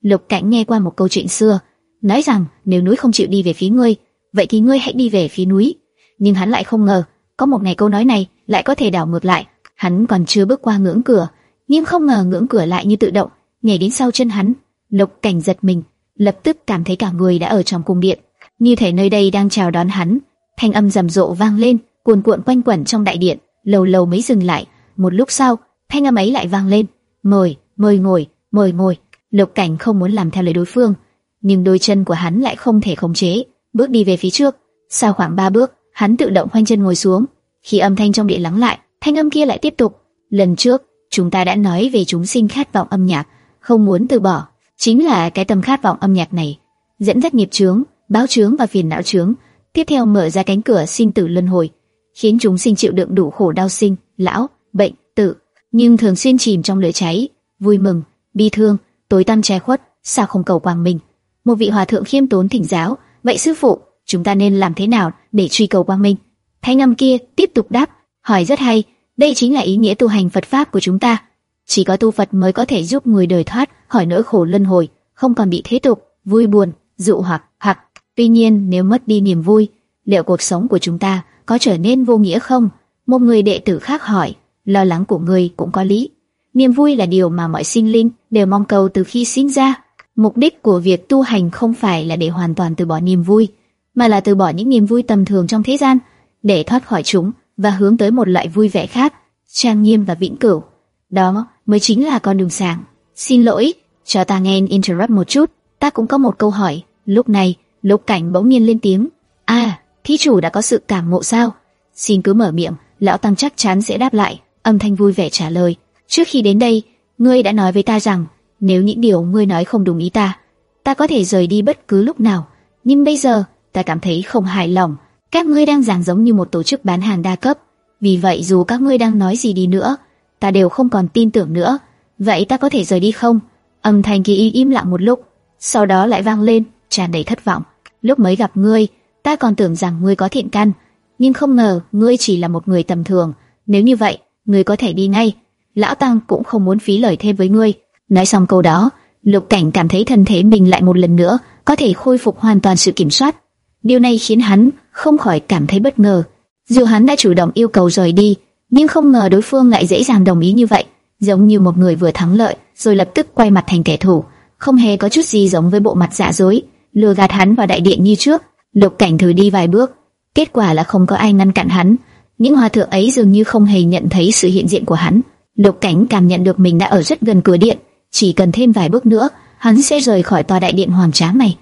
Lục Cảnh nghe qua một câu chuyện xưa, nói rằng nếu núi không chịu đi về phía ngươi, vậy thì ngươi hãy đi về phía núi. Nhưng hắn lại không ngờ, có một ngày câu nói này lại có thể đảo ngược lại. Hắn còn chưa bước qua ngưỡng cửa, nhưng không ngờ ngưỡng cửa lại như tự động nhảy đến sau chân hắn. Lục Cảnh giật mình, lập tức cảm thấy cả người đã ở trong cung điện, như thể nơi đây đang chào đón hắn. Thanh âm rầm rộ vang lên, cuồn cuộn quanh quẩn trong đại điện, lâu lâu mới dừng lại. Một lúc sau, thanh âm ấy lại vang lên, "Mời, mời ngồi, mời ngồi." Lục Cảnh không muốn làm theo lời đối phương, nhưng đôi chân của hắn lại không thể khống chế, bước đi về phía trước. Sau khoảng ba bước, hắn tự động khoanh chân ngồi xuống. Khi âm thanh trong điện lắng lại, thanh âm kia lại tiếp tục. Lần trước, chúng ta đã nói về chúng sinh khát vọng âm nhạc, không muốn từ bỏ, chính là cái tâm khát vọng âm nhạc này, dẫn dắt nghiệp chướng, báo chướng và phiền não chướng, tiếp theo mở ra cánh cửa sinh tử luân hồi, khiến chúng sinh chịu đựng đủ khổ đau sinh, lão, bệnh, tử, nhưng thường xuyên chìm trong lửa cháy, vui mừng, bi thương, tối tăm che khuất, sao không cầu quang minh. Một vị hòa thượng khiêm tốn thỉnh giáo, vậy sư phụ, chúng ta nên làm thế nào để truy cầu quang minh? Thanh âm kia tiếp tục đáp, hỏi rất hay, đây chính là ý nghĩa tu hành Phật pháp của chúng ta. Chỉ có tu Phật mới có thể giúp người đời thoát khỏi nỗi khổ luân hồi, không còn bị thế tục, vui buồn, dụ hoặc hoặc. Tuy nhiên, nếu mất đi niềm vui, liệu cuộc sống của chúng ta có trở nên vô nghĩa không? Một người đệ tử khác hỏi, lo lắng của người cũng có lý. Niềm vui là điều mà mọi sinh linh đều mong cầu từ khi sinh ra. Mục đích của việc tu hành không phải là để hoàn toàn từ bỏ niềm vui, mà là từ bỏ những niềm vui tầm thường trong thế gian, để thoát khỏi chúng và hướng tới một loại vui vẻ khác, trang nghiêm và vĩnh cửu. Đó mới chính là con đường sáng. Xin lỗi, cho ta nghe interrupt một chút, ta cũng có một câu hỏi. Lúc này, Lục Cảnh bỗng nhiên lên tiếng. À, thí chủ đã có sự cảm ngộ sao? Xin cứ mở miệng, lão tăng chắc chắn sẽ đáp lại. Âm thanh vui vẻ trả lời. Trước khi đến đây, ngươi đã nói với ta rằng, nếu những điều ngươi nói không đúng ý ta, ta có thể rời đi bất cứ lúc nào. Nhưng bây giờ, ta cảm thấy không hài lòng. Các ngươi đang giảng giống như một tổ chức bán hàng đa cấp. Vì vậy dù các ngươi đang nói gì đi nữa, ta đều không còn tin tưởng nữa. Vậy ta có thể rời đi không? Âm thanh kỳ im lặng một lúc, sau đó lại vang lên, tràn đầy thất vọng. Lúc mới gặp ngươi, ta còn tưởng rằng ngươi có thiện căn, nhưng không ngờ ngươi chỉ là một người tầm thường. Nếu như vậy, ngươi có thể đi ngay. Lão Tăng cũng không muốn phí lời thêm với ngươi. Nói xong câu đó, Lục Cảnh cảm thấy thân thể mình lại một lần nữa có thể khôi phục hoàn toàn sự kiểm soát. Điều này khiến hắn không khỏi cảm thấy bất ngờ. Dù hắn đã chủ động yêu cầu rời đi, nhưng không ngờ đối phương lại dễ dàng đồng ý như vậy, giống như một người vừa thắng lợi rồi lập tức quay mặt thành kẻ thù, không hề có chút gì giống với bộ mặt giả dối, lừa gạt hắn vào đại điện như trước. Lục Cảnh thử đi vài bước, kết quả là không có ai ngăn cản hắn. Những hòa thượng ấy dường như không hề nhận thấy sự hiện diện của hắn. Lục Cảnh cảm nhận được mình đã ở rất gần cửa điện, chỉ cần thêm vài bước nữa, hắn sẽ rời khỏi tòa đại điện hoàng tráng này.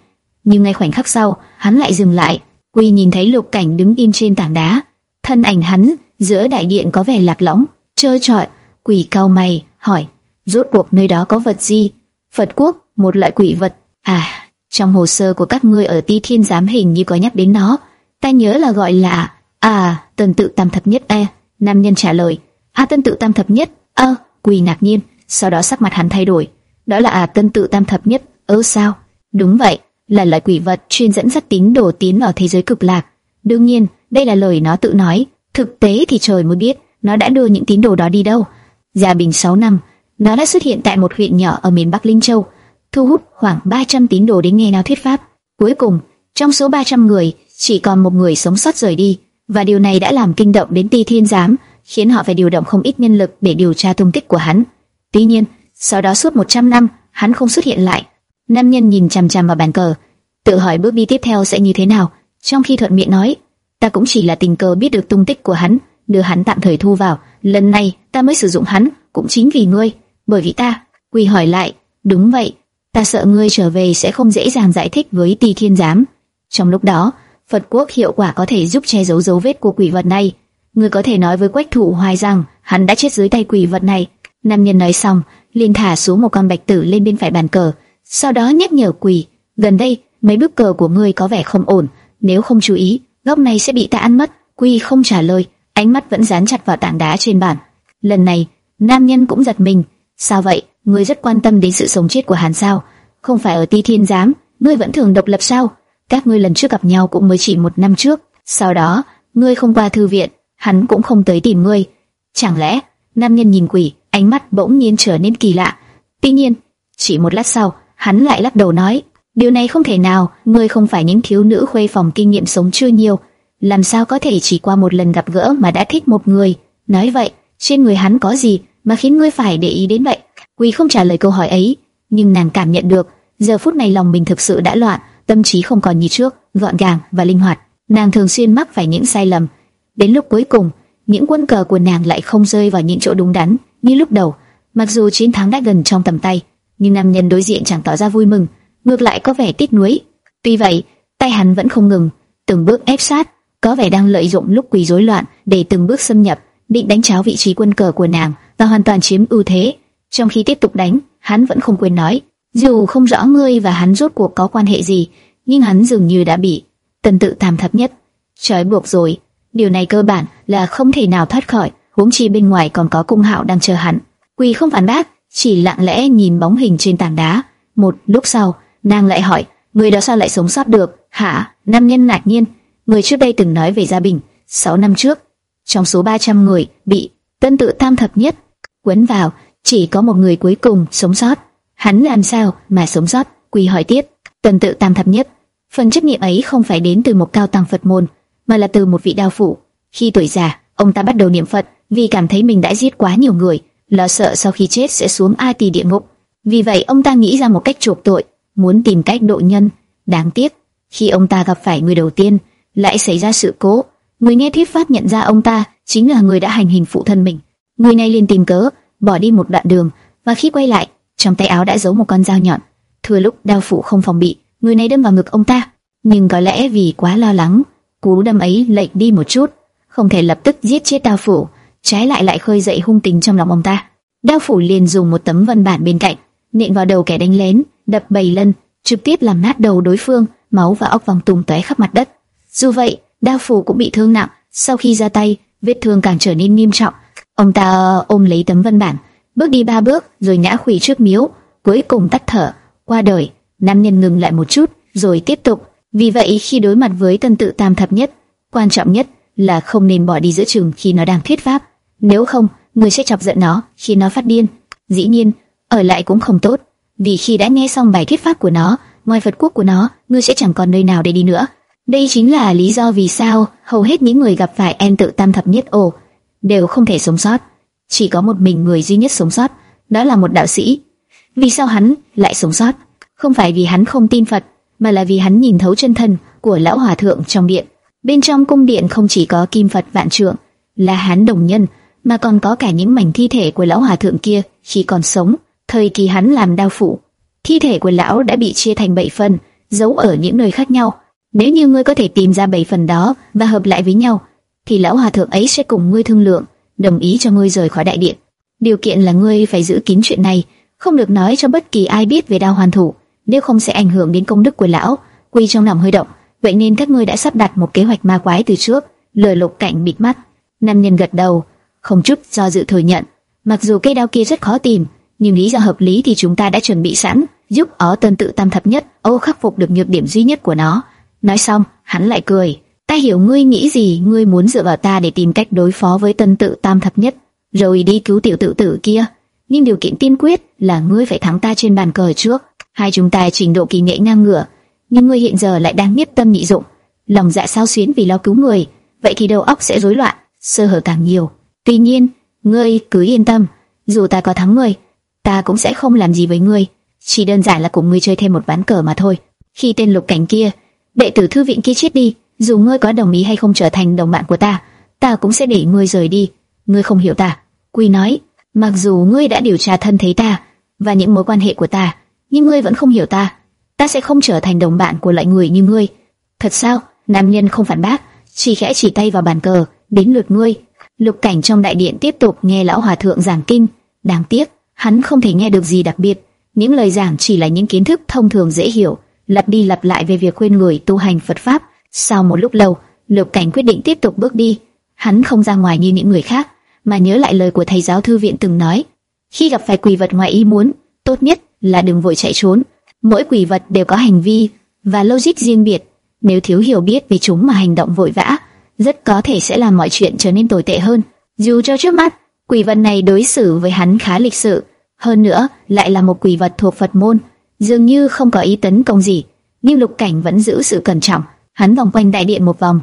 Nhưng ngay khoảnh khắc sau, hắn lại dừng lại. Quy nhìn thấy Lục Cảnh đứng im trên tảng đá, thân ảnh hắn giữa đại điện có vẻ lạc lõng, trơ trọi. Quỷ cao mày hỏi: rốt cuộc nơi đó có vật gì? Phật quốc, một loại quỷ vật. À, trong hồ sơ của các ngươi ở Ti Thiên giám hình như có nhắc đến nó. Ta nhớ là gọi là à tân tự tam thập nhất e. Nam nhân trả lời: À tân tự tam thập nhất. Ơ, quỷ ngạc nhiên, sau đó sắc mặt hắn thay đổi. Đó là à tân tự tam thập nhất. Ơ sao? Đúng vậy, là loại quỷ vật chuyên dẫn dắt tín đồ tiến vào thế giới cực lạc. Đương nhiên, đây là lời nó tự nói. Thực tế thì trời mới biết nó đã đưa những tín đồ đó đi đâu. Gia Bình 6 năm, nó đã xuất hiện tại một huyện nhỏ ở miền Bắc Linh Châu, thu hút khoảng 300 tín đồ đến nghe nó thuyết pháp. Cuối cùng, trong số 300 người, chỉ còn một người sống sót rời đi, và điều này đã làm kinh động đến Ti Thiên Giám, khiến họ phải điều động không ít nhân lực để điều tra tung tích của hắn. Tuy nhiên, sau đó suốt 100 năm, hắn không xuất hiện lại. Nam nhân nhìn chằm chằm vào bàn cờ, tự hỏi bước đi tiếp theo sẽ như thế nào, trong khi thuận miệng nói, ta cũng chỉ là tình cờ biết được tung tích của hắn, đưa hắn tạm thời thu vào, lần này ta mới sử dụng hắn, cũng chính vì ngươi, bởi vì ta. Quỳ hỏi lại, đúng vậy, ta sợ ngươi trở về sẽ không dễ dàng giải thích với Tỳ Thiên Giám. Trong lúc đó, Phật quốc hiệu quả có thể giúp che giấu dấu vết của quỷ vật này. Ngươi có thể nói với Quách Thủ Hoài rằng hắn đã chết dưới tay quỷ vật này. Nam nhân nói xong, liền thả xuống một con bạch tử lên bên phải bàn cờ, sau đó nhắc nhở quỷ, gần đây mấy bước cờ của ngươi có vẻ không ổn, nếu không chú ý, góc này sẽ bị ta ăn mất. Quỷ không trả lời, ánh mắt vẫn dán chặt vào tảng đá trên bàn. Lần này, nam nhân cũng giật mình. Sao vậy? Ngươi rất quan tâm đến sự sống chết của hắn sao? Không phải ở Ti Thiên Giám, ngươi vẫn thường độc lập sao? Các ngươi lần trước gặp nhau cũng mới chỉ một năm trước. Sau đó, ngươi không qua thư viện, hắn cũng không tới tìm ngươi. Chẳng lẽ? Nam nhân nhìn quỷ, ánh mắt bỗng nhiên trở nên kỳ lạ. Tuy nhiên, chỉ một lát sau, hắn lại lắc đầu nói, điều này không thể nào, ngươi không phải những thiếu nữ khuê phòng kinh nghiệm sống chưa nhiều, làm sao có thể chỉ qua một lần gặp gỡ mà đã thích một người? Nói vậy, trên người hắn có gì mà khiến ngươi phải để ý đến vậy? Quỳ không trả lời câu hỏi ấy, nhưng nàng cảm nhận được, giờ phút này lòng mình thực sự đã loạn, tâm trí không còn như trước, gọn gàng và linh hoạt. Nàng thường xuyên mắc phải những sai lầm, đến lúc cuối cùng, những quân cờ của nàng lại không rơi vào những chỗ đúng đắn như lúc đầu. Mặc dù chiến thắng đã gần trong tầm tay, nhưng nam nhân đối diện chẳng tỏ ra vui mừng, ngược lại có vẻ tiếc nuối. Tuy vậy, tay hắn vẫn không ngừng, từng bước ép sát, có vẻ đang lợi dụng lúc quỳ rối loạn để từng bước xâm nhập, định đánh cháo vị trí quân cờ của nàng và hoàn toàn chiếm ưu thế. Trong khi tiếp tục đánh, hắn vẫn không quên nói, dù không rõ ngươi và hắn rốt cuộc có quan hệ gì, nhưng hắn dường như đã bị tần tự tam thập nhất trói buộc rồi. Điều này cơ bản là không thể nào thoát khỏi, huống chi bên ngoài còn có cung hạo đang chờ hắn. Quỳ không phản bác, chỉ lặng lẽ nhìn bóng hình trên tảng đá. Một lúc sau, nàng lại hỏi, người đó sao lại sống sót được? Hả? Nam nhân ngạc nhiên, người trước đây từng nói về Gia Bình, 6 năm trước, trong số 300 người bị tân tự tam thập nhất quấn vào, chỉ có một người cuối cùng sống sót. Hắn làm sao mà sống sót? Quỳ hỏi tiếp. Tân tự tam thập nhất, phần trách nhiệm ấy không phải đến từ một cao tăng Phật môn, mà là từ một vị đao phụ. Khi tuổi già, ông ta bắt đầu niệm Phật vì cảm thấy mình đã giết quá nhiều người, lo sợ sau khi chết sẽ xuống ai tỳ địa ngục. Vì vậy ông ta nghĩ ra một cách chuộc tội, muốn tìm cách độ nhân. Đáng tiếc, khi ông ta gặp phải người đầu tiên, lại xảy ra sự cố. Người nghe thuyết pháp nhận ra ông ta chính là người đã hành hình phụ thân mình. Người này liền tìm cớ bỏ đi một đoạn đường và khi quay lại, trong tay áo đã giấu một con dao nhọn. Thừa lúc đao phụ không phòng bị, người này đâm vào ngực ông ta, nhưng có lẽ vì quá lo lắng, cú đâm ấy lệch đi một chút, không thể lập tức giết chết đao phủ, trái lại lại khơi dậy hung tình trong lòng ông ta. Đao phủ liền dùng một tấm văn bản bên cạnh, nện vào đầu kẻ đánh lén, đập bảy lần, trực tiếp làm nát đầu đối phương, máu và óc vòng tung tóe khắp mặt đất. Dù vậy, đao phủ cũng bị thương nặng, sau khi ra tay, vết thương càng trở nên nghiêm trọng. Ông ta ôm lấy tấm văn bản, bước đi ba bước rồi ngã khuỵu trước miếu, cuối cùng tắt thở, qua đời. Nam nhân ngừng lại một chút, rồi tiếp tục. Vì vậy khi đối mặt với tân tự tam thập nhất, quan trọng nhất là không nên bỏ đi giữa trường khi nó đang thuyết pháp. Nếu không, người sẽ chọc giận nó khi nó phát điên. Dĩ nhiên, ở lại cũng không tốt, vì khi đã nghe xong bài thuyết pháp của nó, ngoài Phật quốc của nó, ngươi sẽ chẳng còn nơi nào để đi nữa. Đây chính là lý do vì sao hầu hết những người gặp phải en tự tam thập nhất ồ đều không thể sống sót. Chỉ có một mình người duy nhất sống sót, đó là một đạo sĩ. Vì sao hắn lại sống sót? Không phải vì hắn không tin Phật, mà là vì hắn nhìn thấu chân thân của lão hòa thượng trong điện. Bên trong cung điện không chỉ có kim Phật vạn trượng, là hắn đồng nhân, mà còn có cả những mảnh thi thể của lão hòa thượng kia khi còn sống. Thời kỳ hắn làm đao phủ, thi thể của lão đã bị chia thành bảy phần, giấu ở những nơi khác nhau. Nếu như ngươi có thể tìm ra bảy phần đó và hợp lại với nhau, thì lão hòa thượng ấy sẽ cùng ngươi thương lượng, đồng ý cho ngươi rời khỏi đại điện. Điều kiện là ngươi phải giữ kín chuyện này, không được nói cho bất kỳ ai biết về đao hoàn thủ, nếu không sẽ ảnh hưởng đến công đức của lão. Quy trong lòng hơi động, vậy nên các ngươi đã sắp đặt một kế hoạch ma quái từ trước. Lời lục cảnh bịt mắt, nam nhân gật đầu, không chút do dự thừa nhận. Mặc dù cây đao kia rất khó tìm, nhưng lý do hợp lý thì chúng ta đã chuẩn bị sẵn, giúp ó tân tự tam thập nhất Âu khắc phục được nhược điểm duy nhất của nó. Nói xong, hắn lại cười. Ta hiểu ngươi nghĩ gì, ngươi muốn dựa vào ta để tìm cách đối phó với tân tự tam thập nhất, rồi đi cứu tiểu tự tử kia. Nhưng điều kiện tiên quyết là ngươi phải thắng ta trên bàn cờ trước. Hai chúng ta trình độ kỳ nghệ ngang ngửa, nhưng ngươi hiện giờ lại đang nhiếp tâm nhị dụng, lòng dạ sao xuyến vì lo cứu người, vậy thì đầu óc sẽ rối loạn, sơ hở càng nhiều. Tuy nhiên, ngươi cứ yên tâm, dù ta có thắng ngươi, ta cũng sẽ không làm gì với ngươi, chỉ đơn giản là cùng ngươi chơi thêm một ván cờ mà thôi. Khi tên lục cảnh kia, đệ tử thư viện kia chết đi, dù ngươi có đồng ý hay không trở thành đồng bạn của ta, ta cũng sẽ để ngươi rời đi. Ngươi không hiểu ta. Quy nói, mặc dù ngươi đã điều tra thân thấy ta và những mối quan hệ của ta, nhưng ngươi vẫn không hiểu ta. Ta sẽ không trở thành đồng bạn của loại người như ngươi. Thật sao? Nam nhân không phản bác, chỉ khẽ chỉ tay vào bàn cờ, đến lượt ngươi. Lục cảnh trong đại điện tiếp tục nghe lão hòa thượng giảng kinh. Đáng tiếc, hắn không thể nghe được gì đặc biệt. Những lời giảng chỉ là những kiến thức thông thường dễ hiểu, lặp đi lặp lại về việc khuyên người tu hành Phật pháp. Sau một lúc lâu, Lục Cảnh quyết định tiếp tục bước đi. Hắn không ra ngoài như những người khác, mà nhớ lại lời của thầy giáo thư viện từng nói: khi gặp phải quỷ vật ngoài ý muốn, tốt nhất là đừng vội chạy trốn. Mỗi quỷ vật đều có hành vi và logic riêng biệt. Nếu thiếu hiểu biết về chúng mà hành động vội vã, rất có thể sẽ làm mọi chuyện trở nên tồi tệ hơn. Dù cho trước mắt, quỷ vật này đối xử với hắn khá lịch sự, hơn nữa lại là một quỷ vật thuộc Phật môn, dường như không có ý tấn công gì, nhưng Lục Cảnh vẫn giữ sự cẩn trọng. Hắn vòng quanh đại điện một vòng,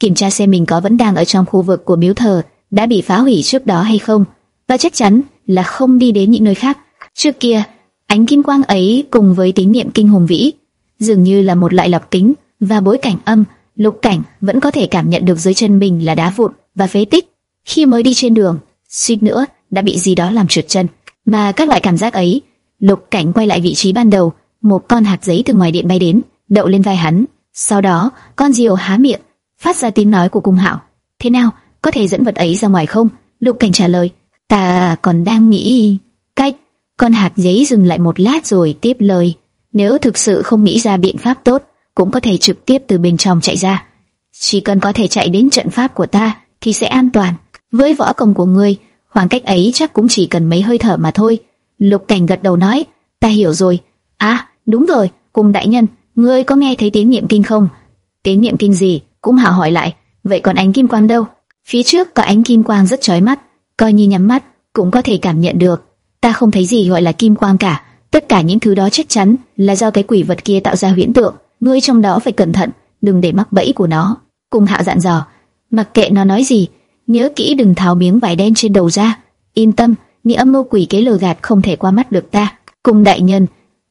kiểm tra xem mình có vẫn đang ở trong khu vực của miếu thờ đã bị phá hủy trước đó hay không, và chắc chắn là không đi đến những nơi khác. Trước kia, ánh kim quang ấy cùng với tín niệm kinh hùng vĩ, dường như là một loại lập kính và bối cảnh âm, Lục Cảnh vẫn có thể cảm nhận được dưới chân mình là đá vụn và phế tích. Khi mới đi trên đường, suýt nữa đã bị gì đó làm trượt chân, mà các loại cảm giác ấy, Lục Cảnh quay lại vị trí ban đầu, một con hạt giấy từ ngoài điện bay đến, đậu lên vai hắn. Sau đó, con diều há miệng, phát ra tiếng nói của cung hạo. Thế nào, có thể dẫn vật ấy ra ngoài không? Lục Cảnh trả lời, ta còn đang nghĩ cách. Con hạt giấy dừng lại một lát rồi tiếp lời, nếu thực sự không nghĩ ra biện pháp tốt, cũng có thể trực tiếp từ bên trong chạy ra. Chỉ cần có thể chạy đến trận pháp của ta thì sẽ an toàn. Với võ công của ngươi, khoảng cách ấy chắc cũng chỉ cần mấy hơi thở mà thôi. Lục Cảnh gật đầu nói, ta hiểu rồi. À, đúng rồi, cùng đại nhân, ngươi có nghe thấy tiếng niệm kinh không? Tiếng niệm kinh gì? Cũng hảo hỏi lại. Vậy còn ánh kim quang đâu? Phía trước có ánh kim quang rất chói mắt, coi như nhắm mắt cũng có thể cảm nhận được. Ta không thấy gì gọi là kim quang cả. Tất cả những thứ đó chắc chắn là do cái quỷ vật kia tạo ra huyễn tượng. Ngươi trong đó phải cẩn thận, đừng để mắc bẫy của nó. Cung Hạo dặn dò, mặc kệ nó nói gì, nhớ kỹ đừng tháo miếng vải đen trên đầu ra. Yên tâm, ni âm mưu quỷ kế lừa gạt không thể qua mắt được ta. Cung đại nhân,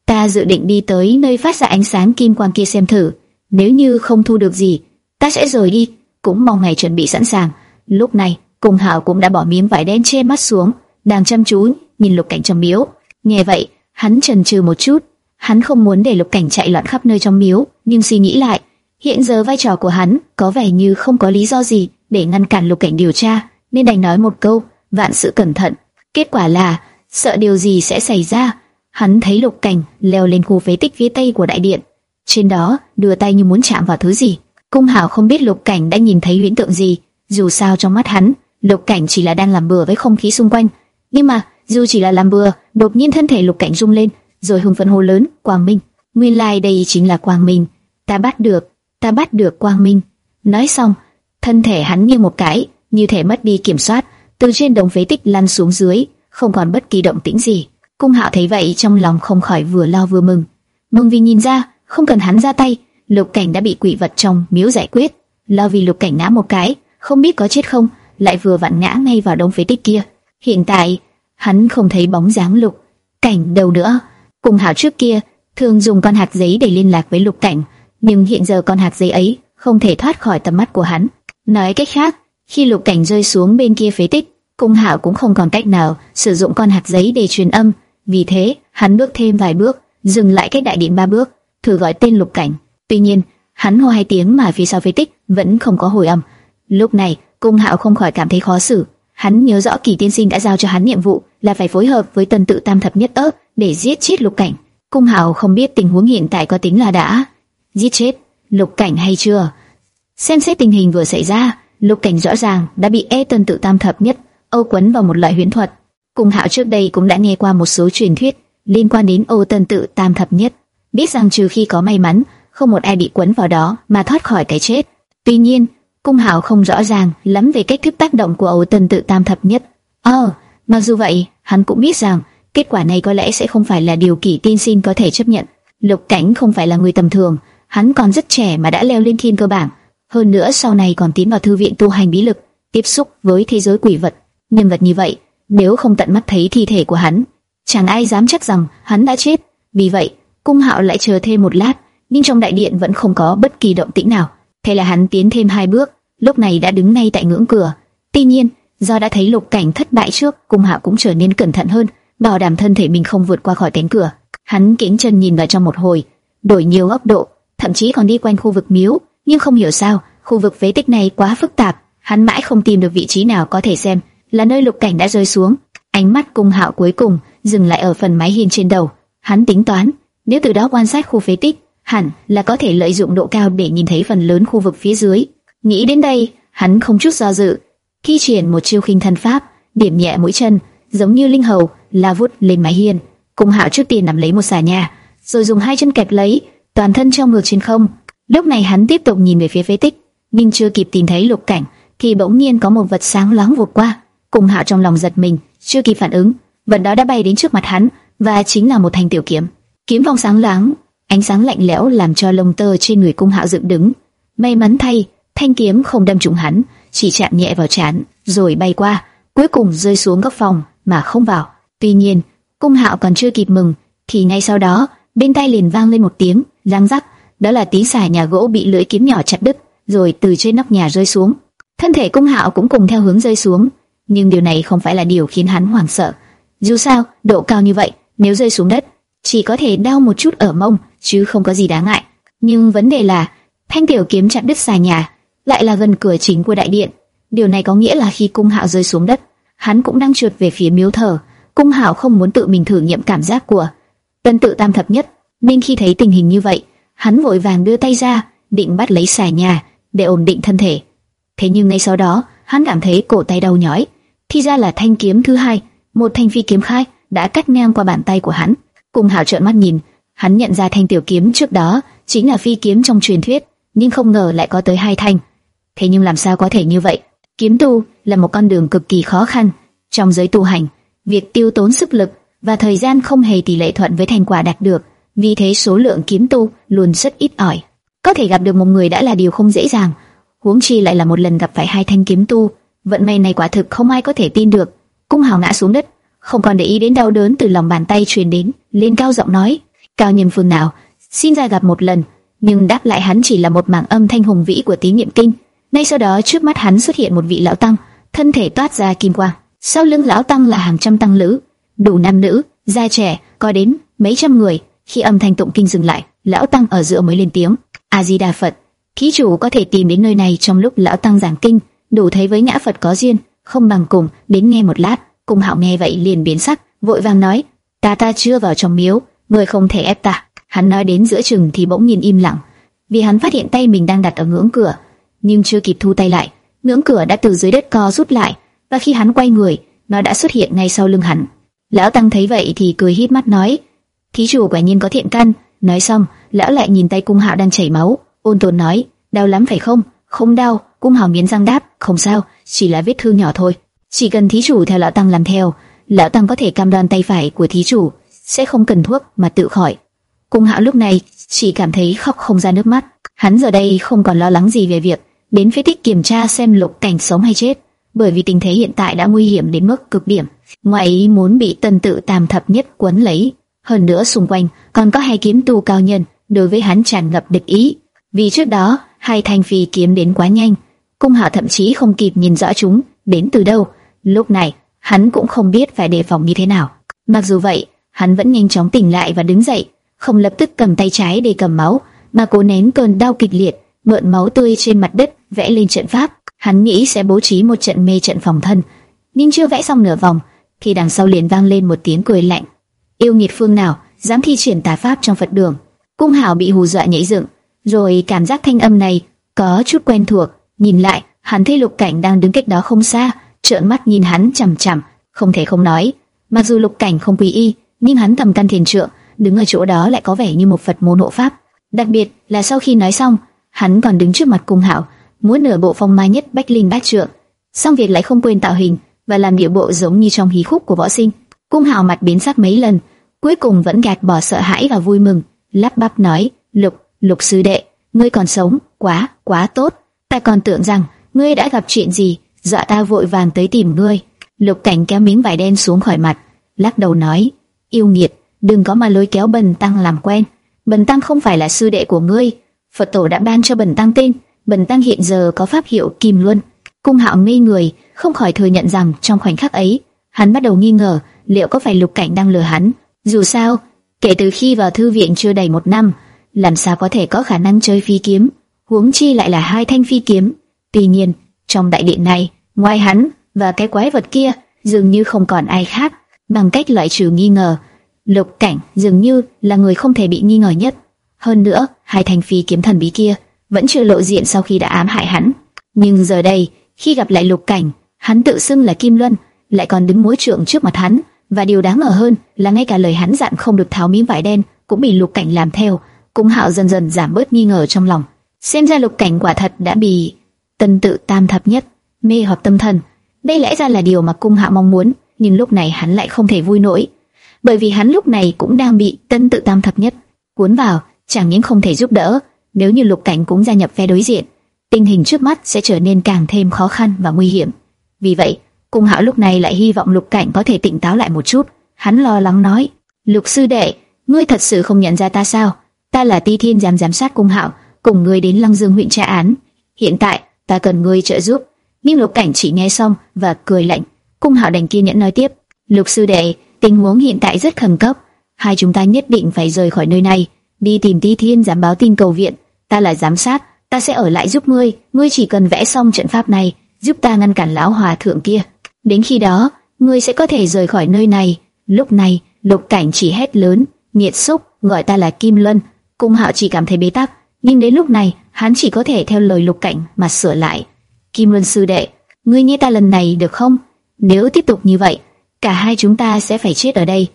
ta dự định đi tới nơi phát ra ánh sáng kim quang kia xem thử. Nếu như không thu được gì, ta sẽ rời đi. Cũng mong ngày chuẩn bị sẵn sàng. Lúc này, Cung Hạo cũng đã bỏ miếng vải đen che mắt xuống, đang chăm chú nhìn Lục Cảnh trong miếu. Nghe vậy, hắn chần chừ một chút, hắn không muốn để Lục Cảnh chạy loạn khắp nơi trong miếu, nhưng suy nghĩ lại, hiện giờ vai trò của hắn có vẻ như không có lý do gì để ngăn cản Lục Cảnh điều tra, nên đành nói một câu, vạn sự cẩn thận. Kết quả là, sợ điều gì sẽ xảy ra, hắn thấy Lục Cảnh leo lên khu phế tích phía tây của đại điện, trên đó đưa tay như muốn chạm vào thứ gì. Cung Hảo không biết Lục Cảnh đã nhìn thấy huyễn tượng gì, dù sao trong mắt hắn, Lục Cảnh chỉ là đang làm bừa với không khí xung quanh, nhưng mà dù chỉ là làm bừa, đột nhiên thân thể Lục Cảnh rung lên, rồi hùng phấn hô lớn, "Quang Minh!" Nguyên lai like đây chính là Quang Minh, ta bắt được, ta bắt được Quang Minh. Nói xong, thân thể hắn như một cái, như thể mất đi kiểm soát, từ trên đồng phế tích lăn xuống dưới, không còn bất kỳ động tĩnh gì. Cung Hạo thấy vậy trong lòng không khỏi vừa lo vừa mừng. Mừng vì nhìn ra, không cần hắn ra tay, Lục Cảnh đã bị quỷ vật trong miếu giải quyết. Lo vì Lục Cảnh ngã một cái, không biết có chết không, lại vừa vặn ngã ngay vào đống phế tích kia. Hiện tại, hắn không thấy bóng dáng Lục Cảnh đâu nữa. Cùng Hạo trước kia thường dùng con hạt giấy để liên lạc với Lục Cảnh, nhưng hiện giờ con hạt giấy ấy không thể thoát khỏi tầm mắt của hắn. Nói cách khác, khi Lục Cảnh rơi xuống bên kia phế tích, Cung Hạo cũng không còn cách nào sử dụng con hạt giấy để truyền âm, vì thế hắn bước thêm vài bước, dừng lại cách đại điện ba bước, thử gọi tên Lục Cảnh. Tuy nhiên, hắn hô hai tiếng mà phía sau phế tích vẫn không có hồi âm. Lúc này, Cung Hạo không khỏi cảm thấy khó xử. Hắn nhớ rõ Kỳ Tiên Sinh đã giao cho hắn nhiệm vụ là phải phối hợp với Tần Tự Tam thập nhất ớt để giết chết Lục Cảnh. Cung hào không biết tình huống hiện tại có tính là đã giết chết Lục Cảnh hay chưa. Xem xét tình hình vừa xảy ra, Lục Cảnh rõ ràng đã bị E Tần Tự Tam thập nhất âu quấn vào một loại huyễn thuật. Cung Hạo trước đây cũng đã nghe qua một số truyền thuyết liên quan đến ô Tần Tự Tam thập nhất, biết rằng trừ khi có may mắn, không một ai bị quấn vào đó mà thoát khỏi cái chết. Tuy nhiên, Cung Hạo không rõ ràng lắm về cách thức tác động của Âu Tần Tự Tam thập nhất. Ờ, mặc dù vậy, hắn cũng biết rằng kết quả này có lẽ sẽ không phải là điều kỷ tiên sinh có thể chấp nhận. Lục Cảnh không phải là người tầm thường, hắn còn rất trẻ mà đã leo lên thiên cơ bảng, hơn nữa sau này còn tiến vào thư viện tu hành bí lực, tiếp xúc với thế giới quỷ vật. Nhân vật như vậy, nếu không tận mắt thấy thi thể của hắn, chẳng ai dám chắc rằng hắn đã chết. Vì vậy, Cung Hạo lại chờ thêm một lát, nhưng trong đại điện vẫn không có bất kỳ động tĩnh nào. Thế là hắn tiến thêm hai bước, lúc này đã đứng ngay tại ngưỡng cửa. Tuy nhiên, do đã thấy lục cảnh thất bại trước, cung hạo cũng trở nên cẩn thận hơn, bảo đảm thân thể mình không vượt qua khỏi cánh cửa. Hắn kiễng chân nhìn vào trong một hồi, đổi nhiều góc độ, thậm chí còn đi quanh khu vực miếu, nhưng không hiểu sao, khu vực phế tích này quá phức tạp, hắn mãi không tìm được vị trí nào có thể xem là nơi lục cảnh đã rơi xuống. Ánh mắt cung hạo cuối cùng dừng lại ở phần mái hiên trên đầu. Hắn tính toán, nếu từ đó quan sát khu phế tích, hẳn là có thể lợi dụng độ cao để nhìn thấy phần lớn khu vực phía dưới. Nghĩ đến đây, hắn không chút do dự, khi triển một chiêu khinh thân pháp, điểm nhẹ mũi chân, giống như linh hầu, la vút lên mái hiên. Cung Hạo trước tiên nắm lấy một xà nhà, rồi dùng hai chân kẹp lấy, toàn thân trong ngược trên không. Lúc này hắn tiếp tục nhìn về phía phế tích, nhưng chưa kịp tìm thấy lục cảnh, thì bỗng nhiên có một vật sáng loáng vụt qua. Cung Hạo trong lòng giật mình, chưa kịp phản ứng, vật đó đã bay đến trước mặt hắn, và chính là một thanh tiểu kiếm. kiếm vòng sáng loáng ánh sáng lạnh lẽo làm cho lông tơ trên người cung hạo dựng đứng. May mắn thay, thanh kiếm không đâm trúng hắn, chỉ chạm nhẹ vào trán, rồi bay qua, cuối cùng rơi xuống góc phòng mà không vào. Tuy nhiên, cung hạo còn chưa kịp mừng, thì ngay sau đó bên tai liền vang lên một tiếng răng rắc, đó là tí xài nhà gỗ bị lưỡi kiếm nhỏ chặt đứt, rồi từ trên nóc nhà rơi xuống. Thân thể cung hạo cũng cùng theo hướng rơi xuống, nhưng điều này không phải là điều khiến hắn hoảng sợ. Dù sao, độ cao như vậy, nếu rơi xuống đất, chỉ có thể đau một chút ở mông, chứ không có gì đáng ngại. Nhưng vấn đề là, thanh tiểu kiếm chạm đứt xài nhà, lại là gần cửa chính của đại điện. Điều này có nghĩa là khi cung hạo rơi xuống đất, hắn cũng đang trượt về phía miếu thờ. Cung hạo không muốn tự mình thử nghiệm cảm giác của tân tự tam thập nhất, nên khi thấy tình hình như vậy, hắn vội vàng đưa tay ra, định bắt lấy xài nhà để ổn định thân thể. Thế nhưng ngay sau đó, hắn cảm thấy cổ tay đau nhói. Thì ra là thanh kiếm thứ hai, một thanh phi kiếm khai đã cắt ngang qua bàn tay của hắn. Cung hạo trợn mắt nhìn, hắn nhận ra thanh tiểu kiếm trước đó chính là phi kiếm trong truyền thuyết, nhưng không ngờ lại có tới hai thanh. Thế nhưng làm sao có thể như vậy? Kiếm tu là một con đường cực kỳ khó khăn trong giới tu hành, việc tiêu tốn sức lực và thời gian không hề tỷ lệ thuận với thành quả đạt được, vì thế số lượng kiếm tu luôn rất ít ỏi. Có thể gặp được một người đã là điều không dễ dàng, huống chi lại là một lần gặp phải hai thanh kiếm tu, vận may này quả thực không ai có thể tin được. Cung Hào ngã xuống đất, không còn để ý đến đau đớn từ lòng bàn tay truyền đến, lên cao giọng nói: "Cao nhân phương nào, xin ra gặp một lần." Nhưng đáp lại hắn chỉ là một mảng âm thanh hùng vĩ của tí niệm kinh. Ngay sau đó trước mắt hắn xuất hiện một vị lão tăng, thân thể toát ra kim quang. Sau lưng lão tăng là hàng trăm tăng lữ, đủ nam nữ, già trẻ, có đến mấy trăm người. Khi âm thanh tụng kinh dừng lại, lão tăng ở giữa mới lên tiếng: A Di Đà Phật. Thí chủ có thể tìm đến nơi này trong lúc lão tăng giảng kinh, đủ thấy với ngã Phật có duyên, không bằng cùng đến nghe một lát. Cung Hạo nghe vậy liền biến sắc, vội vàng nói: Ta ta chưa vào trong miếu, người không thể ép ta. Hắn nói đến giữa chừng thì bỗng nhìn im lặng, vì hắn phát hiện tay mình đang đặt ở ngưỡng cửa, nhưng chưa kịp thu tay lại, ngưỡng cửa đã từ dưới đất co rút lại, và khi hắn quay người, nó đã xuất hiện ngay sau lưng hắn. Lão tăng thấy vậy thì cười híp mắt nói: "Thí chủ quả nhiên có thiện căn." Nói xong, lão lại nhìn tay cung hạo đang chảy máu, ôn tồn nói: "Đau lắm phải không?" "Không đau." Cung hạo miến răng đáp: "Không sao, chỉ là vết thương nhỏ thôi. Chỉ cần thí chủ theo lão tăng làm theo, lão tăng có thể cam đoan tay phải của thí chủ sẽ không cần thuốc mà tự khỏi." Cung hạo lúc này chỉ cảm thấy khóc không ra nước mắt. Hắn giờ đây không còn lo lắng gì về việc đến phế tích kiểm tra xem lục cảnh sống hay chết, bởi vì tình thế hiện tại đã nguy hiểm đến mức cực điểm. Ngoài ý muốn bị tần tự tam thập nhất quấn lấy, hơn nữa xung quanh còn có hai kiếm tu cao nhân đối với hắn tràn ngập địch ý. Vì trước đó hai thanh phi kiếm đến quá nhanh, cung hạo thậm chí không kịp nhìn rõ chúng đến từ đâu. Lúc này hắn cũng không biết phải đề phòng như thế nào. Mặc dù vậy, hắn vẫn nhanh chóng tỉnh lại và đứng dậy, không lập tức cầm tay trái để cầm máu, mà cố nén cơn đau kịch liệt, mượn máu tươi trên mặt đất vẽ lên trận pháp. Hắn nghĩ sẽ bố trí một trận mê trận phòng thân, nhưng chưa vẽ xong nửa vòng, thì đằng sau liền vang lên một tiếng cười lạnh. Yêu nghiệt phương nào dám thi triển tà pháp trong Phật đường? Cung Hảo bị hù dọa nhảy dựng, rồi cảm giác thanh âm này có chút quen thuộc, nhìn lại, hắn thấy Lục Cảnh đang đứng cách đó không xa, trợn mắt nhìn hắn chằm chằm, không thể không nói, mặc dù Lục Cảnh không quý y, nhưng hắn tầm căn thiền trượng, đứng ở chỗ đó lại có vẻ như một Phật môn hộ pháp. Đặc biệt là sau khi nói xong, hắn còn đứng trước mặt cung hạo, muốn nửa bộ phong mai nhất bách linh bát trượng, xong việc lại không quên tạo hình và làm điệu bộ giống như trong hí khúc của võ sinh. Cung hạo mặt biến sắc mấy lần, cuối cùng vẫn gạt bỏ sợ hãi và vui mừng, lắp bắp nói: "Lục, Lục sư đệ, ngươi còn sống, quá, quá tốt. Ta còn tưởng rằng ngươi đã gặp chuyện gì, dọa ta vội vàng tới tìm ngươi." Lục Cảnh kéo miếng vải đen xuống khỏi mặt, lắc đầu nói: "Yêu nghiệt, đừng có mà lôi kéo Bần tăng làm quen. Bần tăng không phải là sư đệ của ngươi, Phật tổ đã ban cho Bần tăng tên, Bần tăng hiện giờ có pháp hiệu Kim Luân." Cung Hạo ngây người, không khỏi thừa nhận rằng trong khoảnh khắc ấy, hắn bắt đầu nghi ngờ liệu có phải Lục Cảnh đang lừa hắn. Dù sao, kể từ khi vào thư viện chưa đầy một năm, làm sao có thể có khả năng chơi phi kiếm, huống chi lại là hai thanh phi kiếm. Tuy nhiên, trong đại điện này, ngoài hắn và cái quái vật kia, dường như không còn ai khác. Bằng cách loại trừ nghi ngờ, Lục Cảnh dường như là người không thể bị nghi ngờ nhất. Hơn nữa, hai thành phi kiếm thần bí kia vẫn chưa lộ diện sau khi đã ám hại hắn. Nhưng giờ đây, khi gặp lại Lục Cảnh, hắn tự xưng là Kim Luân, lại còn đứng mối trượng trước mặt hắn, và điều đáng ngờ hơn là ngay cả lời hắn dặn không được tháo miếng vải đen cũng bị Lục Cảnh làm theo. Cung Hạo dần dần giảm bớt nghi ngờ trong lòng, xem ra Lục Cảnh quả thật đã bị tân tự tam thập nhất mê hoặc tâm thần. Đây lẽ ra là điều mà Cung Hạo mong muốn, nhưng lúc này hắn lại không thể vui nổi. bởi vì hắn lúc này cũng đang bị tân tự tam thập nhất cuốn vào, chẳng những không thể giúp đỡ, nếu như lục cảnh cũng gia nhập phe đối diện, tình hình trước mắt sẽ trở nên càng thêm khó khăn và nguy hiểm. Vì vậy, cung hạo lúc này lại hy vọng lục cảnh có thể tỉnh táo lại một chút. Hắn lo lắng nói, lục sư đệ, ngươi thật sự không nhận ra ta sao? Ta là ti thiên giám giám sát cung hạo, cùng ngươi đến lăng dương huyện tra án. Hiện tại, ta cần ngươi trợ giúp. Nhưng lục cảnh chỉ nghe xong và cười lạnh. Cung hạo đành kiên nhẫn nói tiếp, lục sư đệ, tình huống hiện tại rất khẩn cấp, hai chúng ta nhất định phải rời khỏi nơi này, đi tìm ti thiên giám báo tin cầu viện. Ta là giám sát, ta sẽ ở lại giúp ngươi, ngươi chỉ cần vẽ xong trận pháp này, giúp ta ngăn cản lão hòa thượng kia. Đến khi đó, ngươi sẽ có thể rời khỏi nơi này. Lúc này, lục cảnh chỉ hét lớn, nghiệt xúc, gọi ta là Kim Luân. Cung hạo chỉ cảm thấy bế tắc, nhưng đến lúc này, hắn chỉ có thể theo lời lục cảnh mà sửa lại. Kim Luân sư đệ, ngươi nghe ta lần này được không? Nếu tiếp tục như vậy, cả hai chúng ta sẽ phải chết ở đây.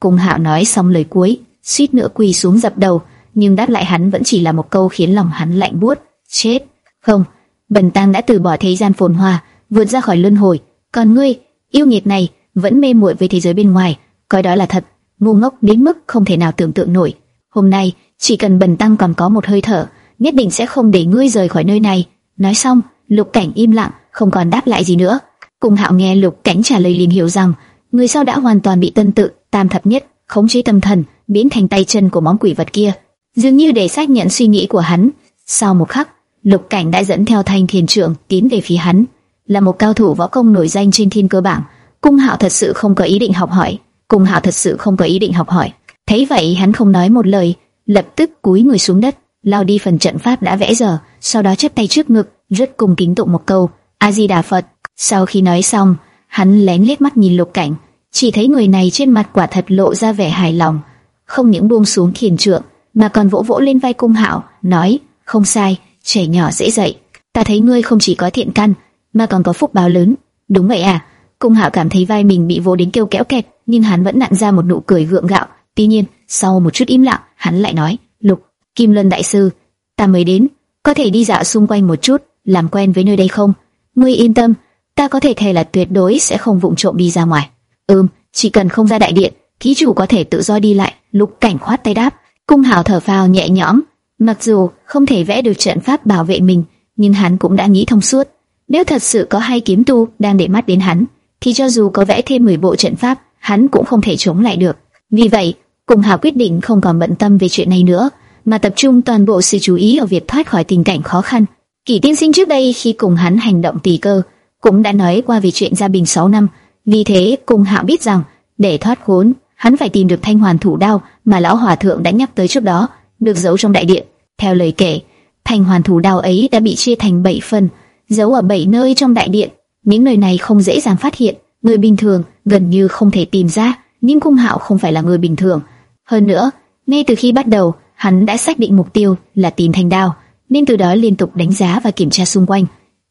Cung hạo nói xong lời cuối, suýt nữa quỳ xuống dập đầu, nhưng đáp lại hắn vẫn chỉ là một câu khiến lòng hắn lạnh buốt. Chết! Không, Bần Tăng đã từ bỏ thế gian phồn hoa, vượt ra khỏi luân hồi. Còn ngươi, yêu nghiệt này, vẫn mê muội với thế giới bên ngoài, coi đó là thật, ngu ngốc đến mức không thể nào tưởng tượng nổi. Hôm nay, chỉ cần Bần Tăng còn có một hơi thở, nhất định sẽ không để ngươi rời khỏi nơi này. Nói xong, Lục Cảnh im lặng, không còn đáp lại gì nữa. Cùng Hạo nghe Lục Cảnh trả lời liền hiểu rằng, người sau đã hoàn toàn bị tân tự, tam thập nhất, khống chế tâm thần, biến thành tay chân của món quỷ vật kia. Dường như để xác nhận suy nghĩ của hắn, sau một khắc, Lục Cảnh đã dẫn theo Thanh Thiền Trượng tiến về phía hắn, là một cao thủ võ công nổi danh trên thiên cơ bảng. Cung Hạo thật sự không có ý định học hỏi, Cung Hạo thật sự không có ý định học hỏi. Thấy vậy hắn không nói một lời, lập tức cúi người xuống đất, lao đi phần trận pháp đã vẽ giờ, sau đó chắp tay trước ngực, rất cùng kính tụng một câu A Di Đà Phật. Sau khi nói xong, hắn lén liếc mắt nhìn Lục Cảnh, chỉ thấy người này trên mặt quả thật lộ ra vẻ hài lòng, không những buông xuống khiển trượng, mà còn vỗ vỗ lên vai Cung Hạo, nói: "Không sai, trẻ nhỏ dễ dạy. Ta thấy ngươi không chỉ có thiện căn, mà còn có phúc báo lớn. Đúng vậy à? Cung Hạo cảm thấy vai mình bị vỗ đến kêu kéo kẹt, nhưng hắn vẫn nặn ra một nụ cười gượng gạo. Tuy nhiên, sau một chút im lặng, hắn lại nói: Lục, Kim Luân đại sư, ta mới đến, có thể đi dạo xung quanh một chút, làm quen với nơi đây không? Ngươi yên tâm, ta có thể thề là tuyệt đối sẽ không vụng trộm đi ra ngoài. Ừm, chỉ cần không ra đại điện, ký chủ có thể tự do đi lại. Lục Cảnh khoát tay đáp. Cung hào thở phào nhẹ nhõm, Mặc dù không thể vẽ được trận pháp bảo vệ mình, nhưng hắn cũng đã nghĩ thông suốt. Nếu thật sự có hai kiếm tu đang để mắt đến hắn, thì cho dù có vẽ thêm 10 bộ trận pháp, hắn cũng không thể chống lại được. Vì vậy, cung Hào quyết định không còn bận tâm về chuyện này nữa, mà tập trung toàn bộ sự chú ý ở việc thoát khỏi tình cảnh khó khăn. Kỷ tiên sinh trước đây khi cùng hắn hành động tỳ cơ, cũng đã nói qua về chuyện gia bình 6 năm. Vì thế, Cùng Hạo biết rằng, để thoát khốn, hắn phải tìm được thanh hoàn thủ đao mà lão hòa thượng đã nhắc tới trước đó được giấu trong đại điện. Theo lời kể, thanh hoàn thủ đao ấy đã bị chia thành 7 phần, giấu ở 7 nơi trong đại điện. Những nơi này không dễ dàng phát hiện, người bình thường gần như không thể tìm ra, nhưng cung hạo không phải là người bình thường. Hơn nữa, ngay từ khi bắt đầu, hắn đã xác định mục tiêu là tìm thanh đao, nên từ đó liên tục đánh giá và kiểm tra xung quanh.